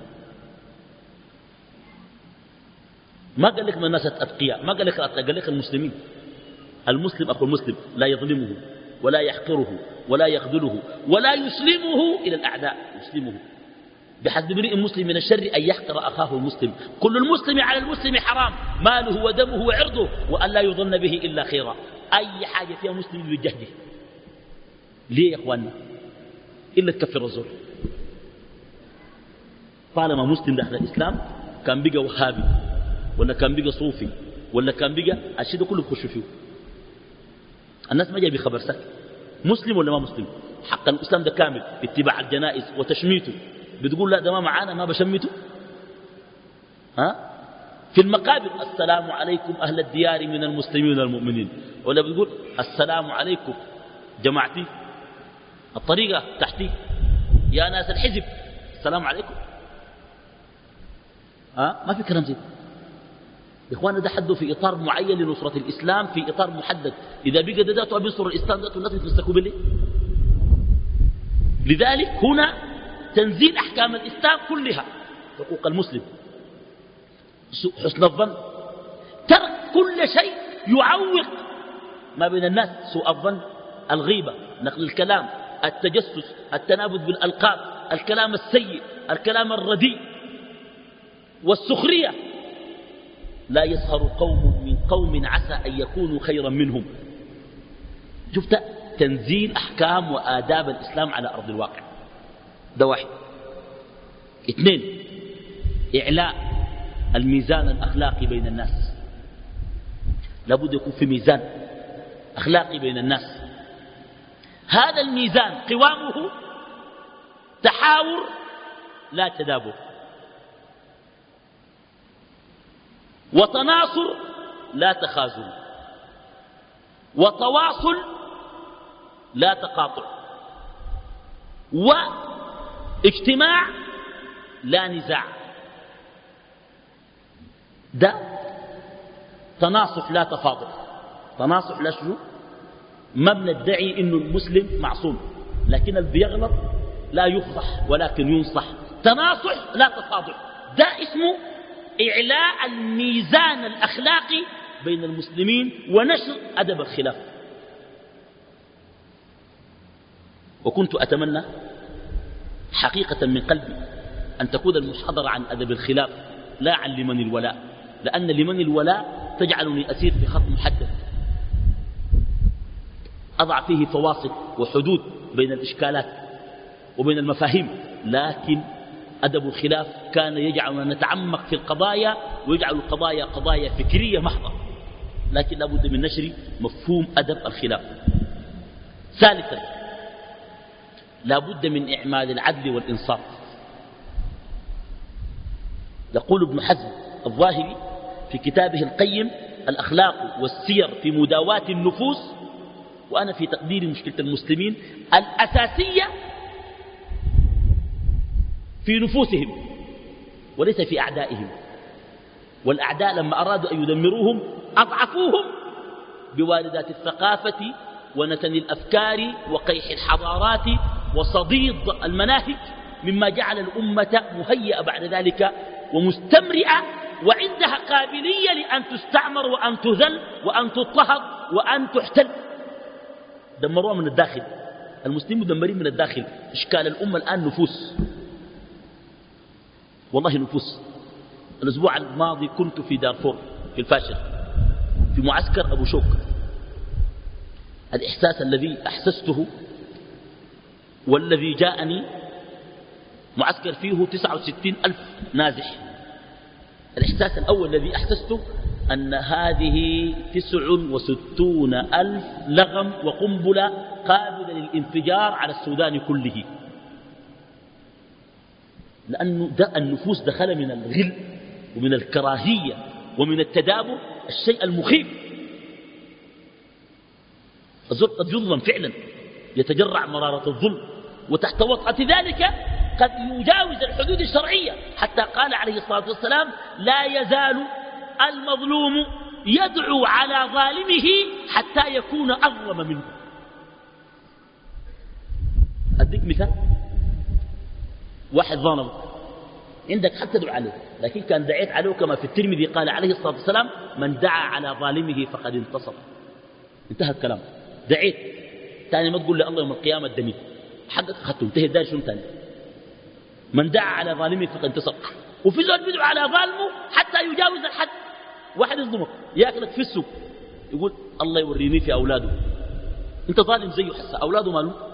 ما قال لك من الناس الأتقياء ما قال لك الأتقياء قال لك المسلمين. المسلم أخو المسلم لا يظلمه ولا يحقره ولا يخذله ولا يسلمه إلى الأعداء. يسلمه. بحسب امرئ مسلم من الشر أن يحقر أخاه المسلم. كل المسلم على المسلم حرام. ماله ودمه وعرضه وأن لا يظن به إلا خيرا. أي حاجة فيها مسلم بجهده ليه يا أخواننا إلا تكفر الزور طالما مسلم داخل الإسلام كان بقى وهابي. ولا كان بقى صوفي ولا كان بقى الشيء ده كله بخش فيه. الناس ما جاي بخبر سك مسلم ولا ما مسلم؟ حق الإسلام ده كامل اتباع الجنائز وتشميته. بتقول لا ده ما معانا ما بشمته؟ ها؟ في المقابر السلام عليكم أهل الديار من المسلمين والمؤمنين. ولا بتقول السلام عليكم جماعتي؟ الطريقة تحتي. يا ناس الحزب السلام عليكم. ها؟ ما في كلام زي اخوانا ده حده في إطار معين لنصرة الإسلام في إطار محدد. إذا بقى ده ذاته بينصر الإسلام ذاته الناس يتمسكوا به لذلك هنا تنزيل أحكام الإسلام كلها. حقوق المسلم. حسن الظن. ترك كل شيء يعوق ما بين الناس سوء الظن الغيبة نقل الكلام التجسس التنابذ بالألقاب الكلام السيء الكلام الرديء والسخرية. لا يسهر قوم من قوم عسى أن يكونوا خيرا منهم. شفت تنزيل أحكام وآداب الإسلام على أرض الواقع. ده واحد. اثنين إعلاء الميزان الأخلاقي بين الناس. لابد يكون في ميزان أخلاقي بين الناس. هذا الميزان قوامه تحاور لا تدابر. وتناصر لا تخاذل. وتواصل لا تقاطع. واجتماع لا نزاع. ده تناصف لا تفاضل تناصف لا شنو ما بندعي إنه المسلم معصوم لكن اللي بيغلط لا يفضح ولكن ينصح. تناصح لا تفاضل ده اسمه إعلاء الميزان الأخلاقي بين المسلمين ونشر أدب الخلاف. وكنت أتمنى حقيقة من قلبي أن تكون المحاضرة عن أدب الخلاف لا عن لمن الولاء لأن لمن الولاء تجعلني أسير في خط محدد. أضع فيه فواصل وحدود بين الإشكالات وبين المفاهيم لكن أدب الخلاف كان يجعلنا نتعمق في القضايا ويجعل القضايا قضايا فكرية محضة. لكن لابد من نشر مفهوم أدب الخلاف. ثالثا لابد من إعمال العدل والإنصاف. يقول ابن حزم الظاهري في كتابه القيم الأخلاق والسير في مداواة النفوس وأنا في تقدير مشكلة المسلمين الأساسية في نفوسهم وليس في أعدائهم. والأعداء لما أرادوا أن يدمروهم أضعفوهم بواردات الثقافة ونتن الأفكار وقيح الحضارات وصديد المناهج مما جعل الأمة مهيئة بعد ذلك ومستمرئة وعندها قابلية لأن تستعمر وأن تذل وأن تضطهد وأن تحتل. دمروها من الداخل. المسلمين مدمرين من الداخل. إشكال الأمة الآن نفوس. والله نفوس. الأسبوع الماضي كنت في دارفور في الفاشر في معسكر أبو شوك. الإحساس الذي أحسسته والذي جاءني معسكر فيه تسعة وستين ألف نازح. الإحساس الأول الذي أحسسته أن هذه تسع وستون ألف لغم وقنبلة قابلة للانفجار على السودان كله. لأن ده النفوس دخل من الغل ومن الكراهية ومن التدابر الشيء المخيف. الزول قد يظلم فعلا يتجرع مرارة الظلم وتحت وطأة ذلك قد يجاوز الحدود الشرعية. حتى قال عليه الصلاة والسلام لا يزال المظلوم يدعو على ظالمه حتى يكون أظلم منه. أديك مثال؟ واحد ظالم عندك حتى تدعو عليه. لكن كان دعيت عليه كما في الترمذي قال عليه الصلاة والسلام من دعا على ظالمه فقد انتصر. انتهى الكلام. دعيت ثاني ما تقول لي الله يوم القيامة الدمي حقك أخذته انتهي. دار شنو ثاني من دعا على ظالمه فقد انتصر. وفي زول بيدعو على ظالمه حتى يجاوز الحد. واحد يظلمك ياكلك في السوق. يقول الله يوريني في أولاده. انت ظالم زيه حسا أولاده ماله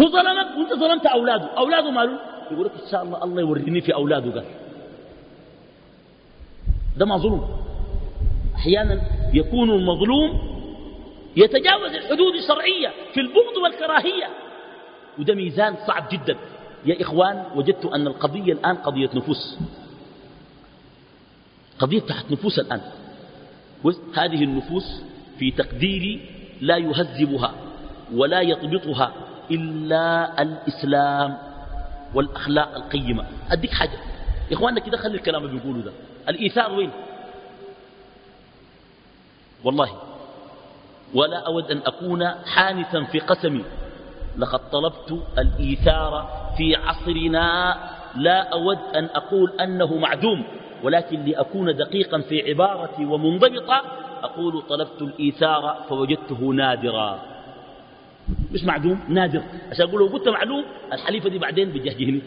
هو ظلمك وانت ظلمت أولاده. أولاده ماله يقول لك إن شاء الله الله يوريني في أولاده قال ده ما ظلم أحيانا يكون المظلوم يتجاوز الحدود الشرعية في البغض والكراهية. وده ميزان صعب جدا. يا إخوان وجدت أن القضية الآن قضية نفوس. قضية تحت نفوس الآن. هذه النفوس في تقديري لا يهذبها ولا يضبطها إلا الإسلام والأخلاق القيمة. أديك حاجة. يا إخواننا كده خلي الكلام اللي بيقولوا ده. الإيثار وين؟ والله. ولا أود أن أكون حانثا في قسمي. لقد طلبت الإيثار في عصرنا. لا أود أن أقول أنه معدوم. ولكن لأكون دقيقا في عبارتي ومنضبطا أقول طلبت الإيثار فوجدته نادرا. مش معدوم نادر. عشان أقول لو قلت معلوم الحليفة دي بعدين بجهجهني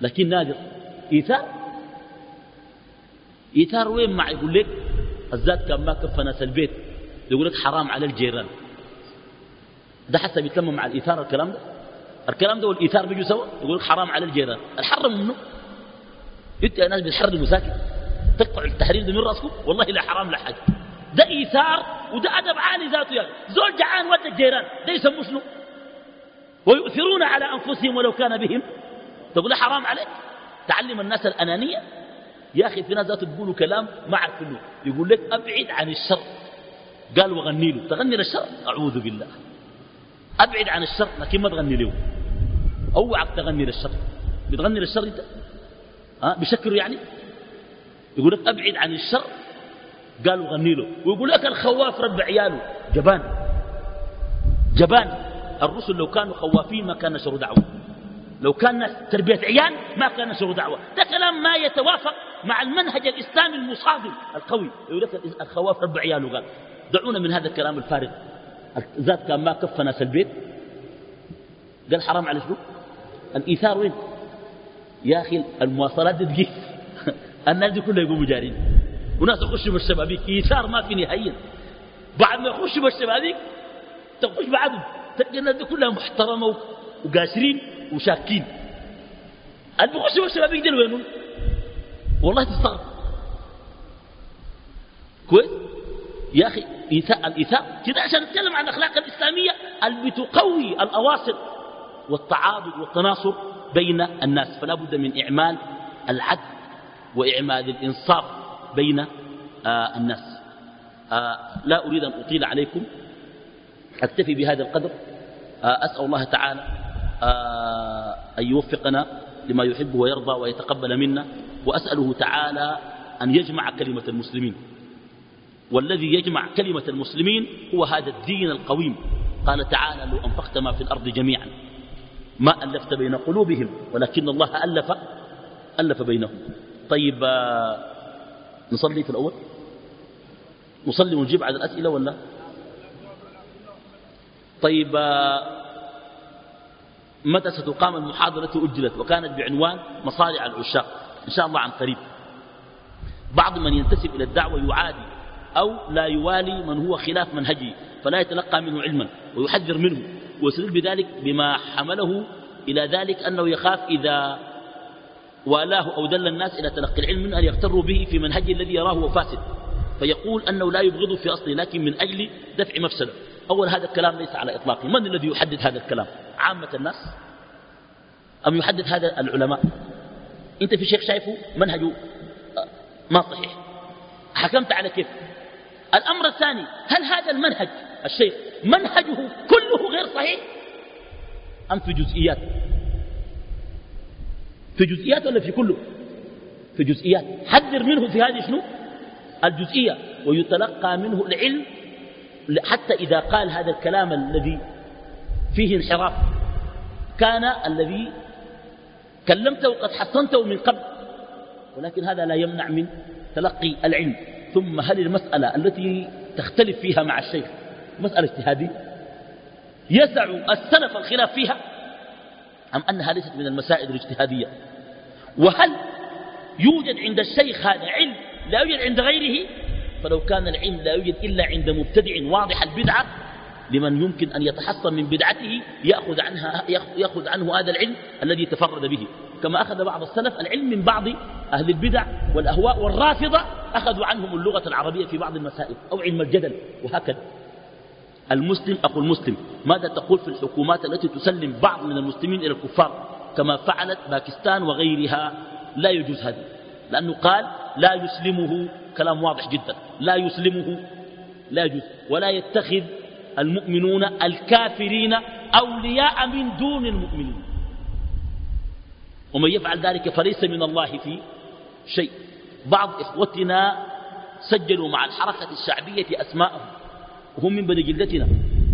لكن نادر. إيثار؟ إيثار وين مع؟ يقول لك الزاد كان ما كفى ناس البيت. يقول لك حرام على الجيران. ده حتى بيتلمم مع الإيثار الكلام ده. الكلام ده والإيثار بيجوا سوا؟ يقول لك حرام على الجيران. الحرم منه. انت يا ناس بتحرموا ساكت تقطع التحريم ده من رأسكم؟ والله لا حرام لا حاجة. ده إيثار وده أدب عالي ذاته يعني. زول جعان ود الجيران ده يسموه شنو؟ ويؤثرون على أنفسهم ولو كان بهم. تقول حرام عليك؟ تعلم الناس الأنانية؟ يا أخي في ناس ذاته بيقولوا كلام ما عارفينه يقول لك أبعد عن الشر. قال وغني له. تغني للشر؟ أعوذ بالله. أبعد عن الشر لكن ما تغني له. أوعك تغني للشر. بتغني للشر أنت؟ ها؟ بشكره يعني؟ يقول لك أبعد عن الشر قالوا غني له ويقول لك الخواف رب عياله. جبان. جبان. الرسل لو كانوا خوافين ما كان نشروا دعوة. لو كان تربية عيال ما كان نشروا دعوة. ده كلام ما يتوافق مع المنهج الإسلامي المصادم القوي. يقول لك الخواف رب عياله قال. دعونا من هذا الكلام الفارغ. ذات كان ما كفى ناس البيت. قال حرام على شنو؟ الإيثار وين؟ يا أخي المواصلات دي تجي الناس دي كلها يقوموا جارين. وناس يخشوا بالشبابيك إيثار ما في نهائيا بعد ما يخشوا بالشبابيك تخش بعدهم تلقى الناس دي كلها محترمة وقاشرين وشاكين. اللي بيخشوا بالشبابيك دي وينهم؟ والله تستغرب. كويس؟ يا أخي إيثاء الإيثاء كده عشان نتكلم عن الأخلاق الإسلامية اللي بتقوي الأواصر والتعاضد والتناصر بين الناس. فلا بد من إعمال العدل وإعمال الإنصاف بين آه الناس. آه لا أريد أن أطيل عليكم. أكتفي بهذا القدر. آه أسأل الله تعالى أن يوفقنا لما يحب ويرضى ويتقبل منا وأسأله تعالى أن يجمع كلمة المسلمين. والذي يجمع كلمة المسلمين هو هذا الدين القويم. قال تعالى لو أنفقت ما في الأرض جميعا ما ألفت بين قلوبهم ولكن الله ألف ألف بينهم. طيب نصلي في الأول؟ نصلي ونجيب على الأسئلة ولا طيب آه، متى ستقام المحاضرة أجلت وكانت بعنوان مصارع العشاق إن شاء الله عن قريب. بعض من ينتسب إلى الدعوة يعادي أو لا يوالي من هو خلاف منهجه فلا يتلقى منه علما ويحذر منه ويستدل بذلك بما حمله إلى ذلك أنه يخاف إذا وألاه أو دل الناس إلى تلقي العلم منه أن يغتروا به في منهجه الذي يراه فاسد. فيقول أنه لا يبغض في أصله لكن من أجل دفع مفسدة. أول هذا الكلام ليس على إطلاقه. من الذي يحدد هذا الكلام؟ عامة الناس؟ أم يحدد هذا العلماء؟ أنت في شيخ شايفه؟ منهجه؟ آه، ما صحيح. حكمت على كيف؟ الأمر الثاني هل هذا المنهج الشيخ منهجه كله غير صحيح؟ أم في جزئيات؟ في جزئيات ولا في كله؟ في جزئيات. حذر منه في هذه شنو؟ الجزئية ويتلقى منه العلم حتى إذا قال هذا الكلام الذي فيه انحراف. كان الذي كلمته قد حصنته من قبل ولكن هذا لا يمنع من تلقي العلم. ثم هل المسألة التي تختلف فيها مع الشيخ مسألة اجتهادية يسع السلف الخلاف فيها. أم أنها ليست من المسائل الاجتهادية؟ وهل يوجد عند الشيخ هذا علم لا يوجد عند غيره؟ فلو كان العلم لا يوجد إلا عند مبتدع واضح البدعة لمن يمكن أن يتحصن من بدعته يأخذ, عنها يأخذ عنه هذا العلم الذي تفرد به. كما أخذ بعض السلف العلم من بعض أهل البدع والأهواء والرافضة أخذوا عنهم اللغة العربية في بعض المسائل أو علم الجدل وهكذا. المسلم أخو المسلم ماذا تقول في الحكومات التي تسلم بعض من المسلمين إلى الكفار؟ كما فعلت باكستان وغيرها. لا يجوز هذا لأنه قال لا يسلمه كلام واضح جدا لا يسلمه لا يجوز. ولا يتخذ المؤمنون الكافرين أولياء من دون المؤمنين. ومن يفعل ذلك فليس من الله في شيء. بعض إخوتنا سجلوا مع الحركة الشعبية أسماءهم. وهم من بني جلدتنا.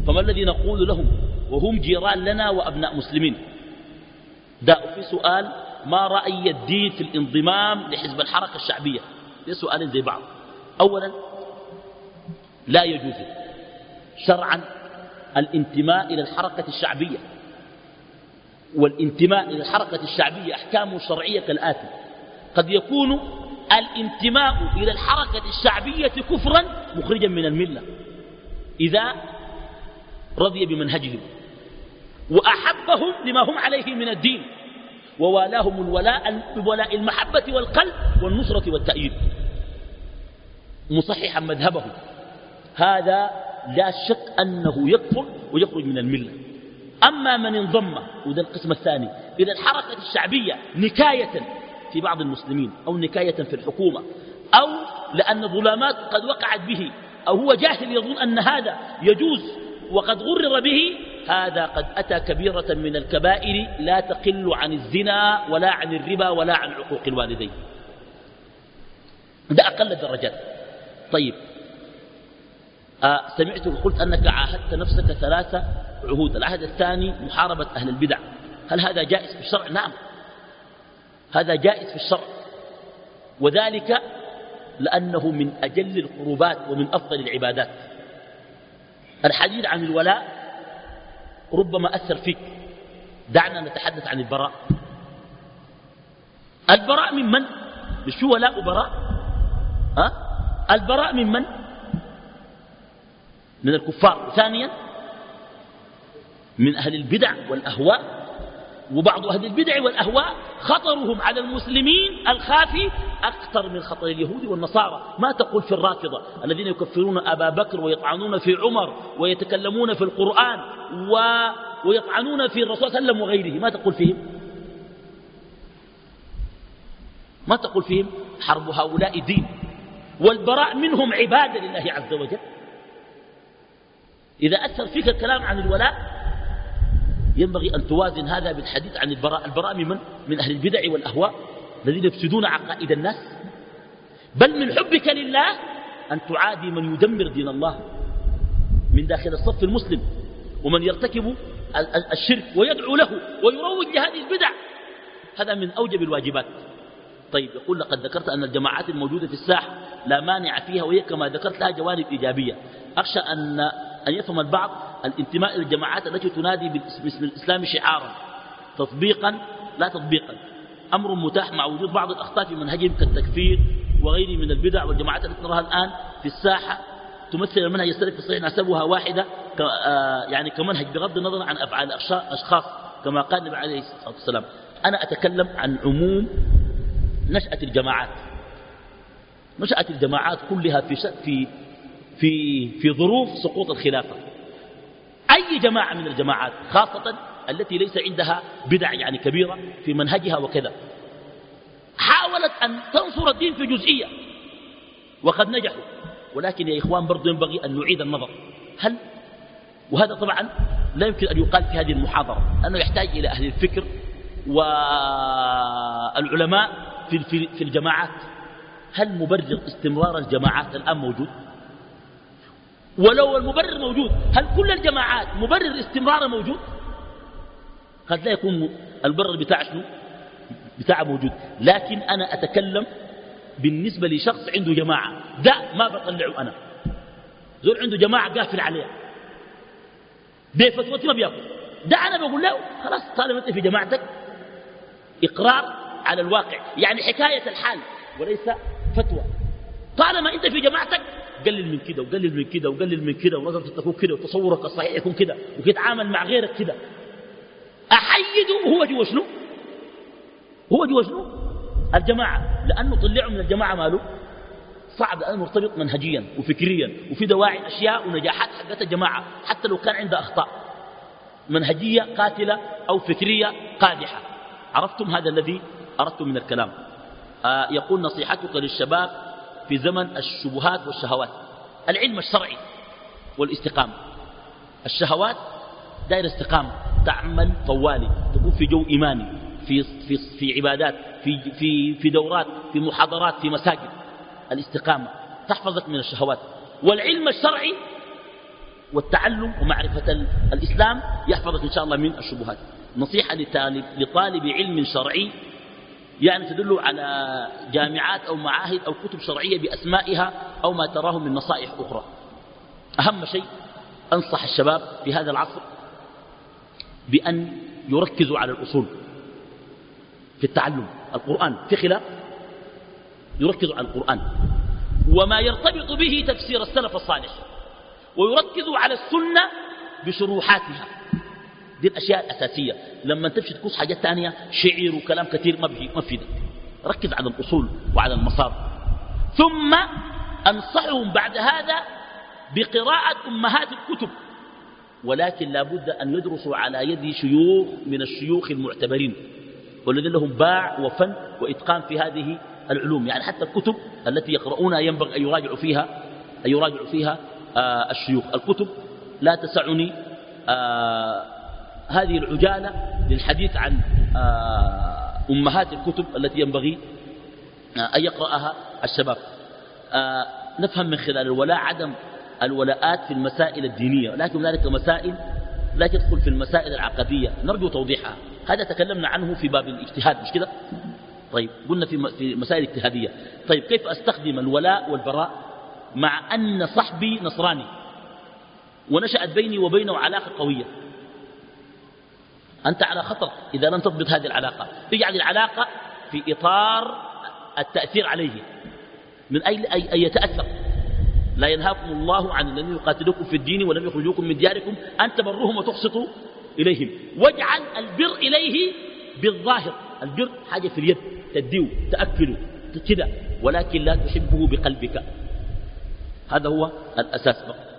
فما الذي نقول لهم؟ وهم جيران لنا وأبناء مسلمين. داء في سؤال ما رأي الدين في الانضمام لحزب الحركة الشعبية؟ في سؤالين زي بعض. أولا لا يجوز شرعا الانتماء إلى الحركة الشعبية. والانتماء إلى الحركة الشعبية أحكام شرعية كالآتي. قد يكون الانتماء إلى الحركة الشعبية كفرا مخرجا من الملة. إذا رضي بمنهجهم وأحبهم لما هم عليه من الدين ووالاهم الولاء بولاء المحبة والقلب والنصرة والتأييد. مصححا مذهبهم. هذا لا شك أنه يكفر ويخرج من الملة. أما من انضم وده القسم الثاني إلى الحركة الشعبية نكاية في بعض المسلمين أو نكاية في الحكومة أو لأن ظلامات قد وقعت به. أو هو جاهل يظن أن هذا يجوز وقد غرر به هذا قد أتى كبيرة من الكبائر لا تقل عن الزنا ولا عن الربا ولا عن عقوق الوالدين. ده أقل الدرجات طيب. آه سمعت وقلت أنك عاهدت نفسك ثلاثة عهود. العهد الثاني محاربة أهل البدع. هل هذا جائز في الشرع؟ نعم. هذا جائز في الشرع. وذلك لأنه من أجل القربات ومن أفضل العبادات. الحديث عن الولاء ربما أثر فيك. دعنا نتحدث عن البراء. البراء من من؟ مش هو ولاء براء ها؟ البراء من من؟ من الكفار. ثانيا من أهل البدع والأهواء. وبعض أهل البدع والأهواء خطرهم على المسلمين الخافي أكثر من خطر اليهود والنصارى. ما تقول في الرافضة الذين يكفرون أبا بكر ويطعنون في عمر ويتكلمون في القرآن و... ويطعنون في الرسول صلى الله عليه وسلم وغيره ما تقول فيهم؟ ما تقول فيهم؟ حرب هؤلاء دين. والبراء منهم عبادة لله عز وجل. إذا أثر فيك الكلام عن الولاء ينبغي أن توازن هذا بالحديث عن البراء البراء من من, من أهل البدع والأهواء الذين يفسدون عقائد الناس. بل من حبك لله أن تعادي من يدمر دين الله. من داخل الصف المسلم. ومن يرتكب الشرك ويدعو له ويروج لهذه البدع. هذا من أوجب الواجبات. طيب يقول لقد ذكرت أن الجماعات الموجودة في الساحة لا مانع فيها وهي كما ذكرت لها جوانب إيجابية. أخشى أن أن يفهم البعض الانتماء إلى الجماعات التي تنادي باسم الإسلام شعارا تطبيقا لا تطبيقا. أمر متاح مع وجود بعض الأخطاء في منهجهم كالتكفير وغيره من البدع والجماعات التي نراها الآن في الساحة. تمثل المنهج السلفي في الصحيح نسبها واحدة آه، يعني كمنهج بغض النظر عن أفعال أشخاص كما قال النبي عليه الصلاة والسلام. أنا أتكلم عن عموم نشأة الجماعات. نشأت الجماعات كلها في في في في ظروف سقوط الخلافة. أي جماعة من الجماعات خاصة التي ليس عندها بدع يعني كبيرة في منهجها وكذا حاولت أن تنصر الدين في جزئية وقد نجحوا ولكن يا إخوان برضو ينبغي أن نعيد النظر. هل؟ وهذا طبعا لا يمكن أن يقال في هذه المحاضرة. أنه يحتاج إلى أهل الفكر والعلماء في, الجماعات. هل مبرر استمرار الجماعات الآن موجود؟ ولو المبرر موجود. هل كل الجماعات مبرر استمرار موجود؟ قد لا يكون البرر بتاع شنو؟ بتاع موجود. لكن أنا أتكلم بالنسبة لشخص عنده جماعة. ده ما بطلعه أنا. زول عنده جماعة قافل عليها بفتوتي ما بياكل. ده أنا بقول له خلاص طالما أنت في جماعتك إقرار على الواقع. يعني حكاية الحال وليس فتوى. طالما أنت في جماعتك قلل من كده وقلل من كده وقلل من كده ونظرتك تكون كده وتصورك الصحيح يكون كده وتتعامل مع غيرك كده. أحيده وهو جوا شنو؟ هو جوا شنو؟ الجماعة لأنه طلعوا من الجماعة ماله؟ صعب أن مرتبط منهجيا وفكريا وفي دواعي أشياء ونجاحات حقت الجماعة حتى لو كان عنده أخطاء. منهجية قاتلة أو فكرية قادحة. عرفتم هذا الذي؟ أردت من الكلام. آه يقول نصيحتك للشباب في زمن الشبهات والشهوات العلم الشرعي والاستقامة. الشهوات دائر استقامة تعمل طوالي تكون في جو إيماني في, في, في عبادات في, في, في دورات في محاضرات في مساجد. الاستقامة تحفظك من الشهوات. والعلم الشرعي والتعلم ومعرفة الإسلام يحفظك إن شاء الله من الشبهات. نصيحة لطالب علم شرعي يعني تدل على جامعات أو معاهد أو كتب شرعية بأسمائها أو ما تراه من نصائح أخرى. أهم شيء أنصح الشباب في هذا العصر بأن يركزوا على الأصول في التعلم. القرآن في خلاف يركزوا على القرآن. وما يرتبط به تفسير السلف الصالح ويركزوا على السنة بشروحاتها. دي الأشياء الأساسية. لما تمشي تكوس حاجات ثانية شعر وكلام كثير ما ما في ركز على الأصول وعلى المصادر. ثم أنصحهم بعد هذا بقراءة أمهات الكتب. ولكن لا بد أن يدرسوا على يد شيوخ من الشيوخ المعتبرين. والذين لهم باع وفن وإتقان في هذه العلوم. يعني حتى الكتب التي يقرؤونها ينبغي أن يراجعوا فيها أن يراجعوا فيها آه الشيوخ. الكتب لا تسعني آه هذه العجالة للحديث عن آه أمهات الكتب التي ينبغي آه أن يقرأها الشباب. آه نفهم من خلال الولاء عدم الولاءات في المسائل الدينية. لكن ذلك مسائل لا تدخل في المسائل العقدية. نرجو توضيحها. هذا تكلمنا عنه في باب الاجتهاد مش كده؟ طيب قلنا في مسائل اجتهادية. طيب كيف أستخدم الولاء والبراء مع أن صحبي نصراني؟ ونشأت بيني وبينه علاقة قوية. أنت على خطر إذا لم تضبط هذه العلاقة. اجعل العلاقة في إطار التأثير عليه. من أي أن يتأثر؟ لا ينهاكم الله عن الذين يقاتلوكم في الدين ولم يخرجوكم من دياركم. أن تبروهم وتقسطوا إليهم. واجعل البر إليه بالظاهر. البر حاجة في اليد. تديه تأكله كده ولكن لا تحبه بقلبك. هذا هو الأساس بقى.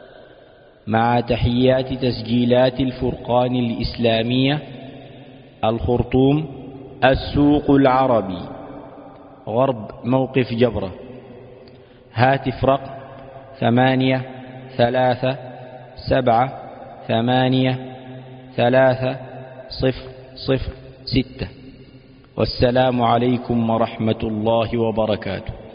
مع تحيات تسجيلات الفرقان الإسلامية الخرطوم السوق العربي. غرب موقف جبرة. هاتف رقم ثمانية ثلاثة سبعة ثمانية ثلاثة صفر صفر ستة. والسلام عليكم ورحمة الله وبركاته.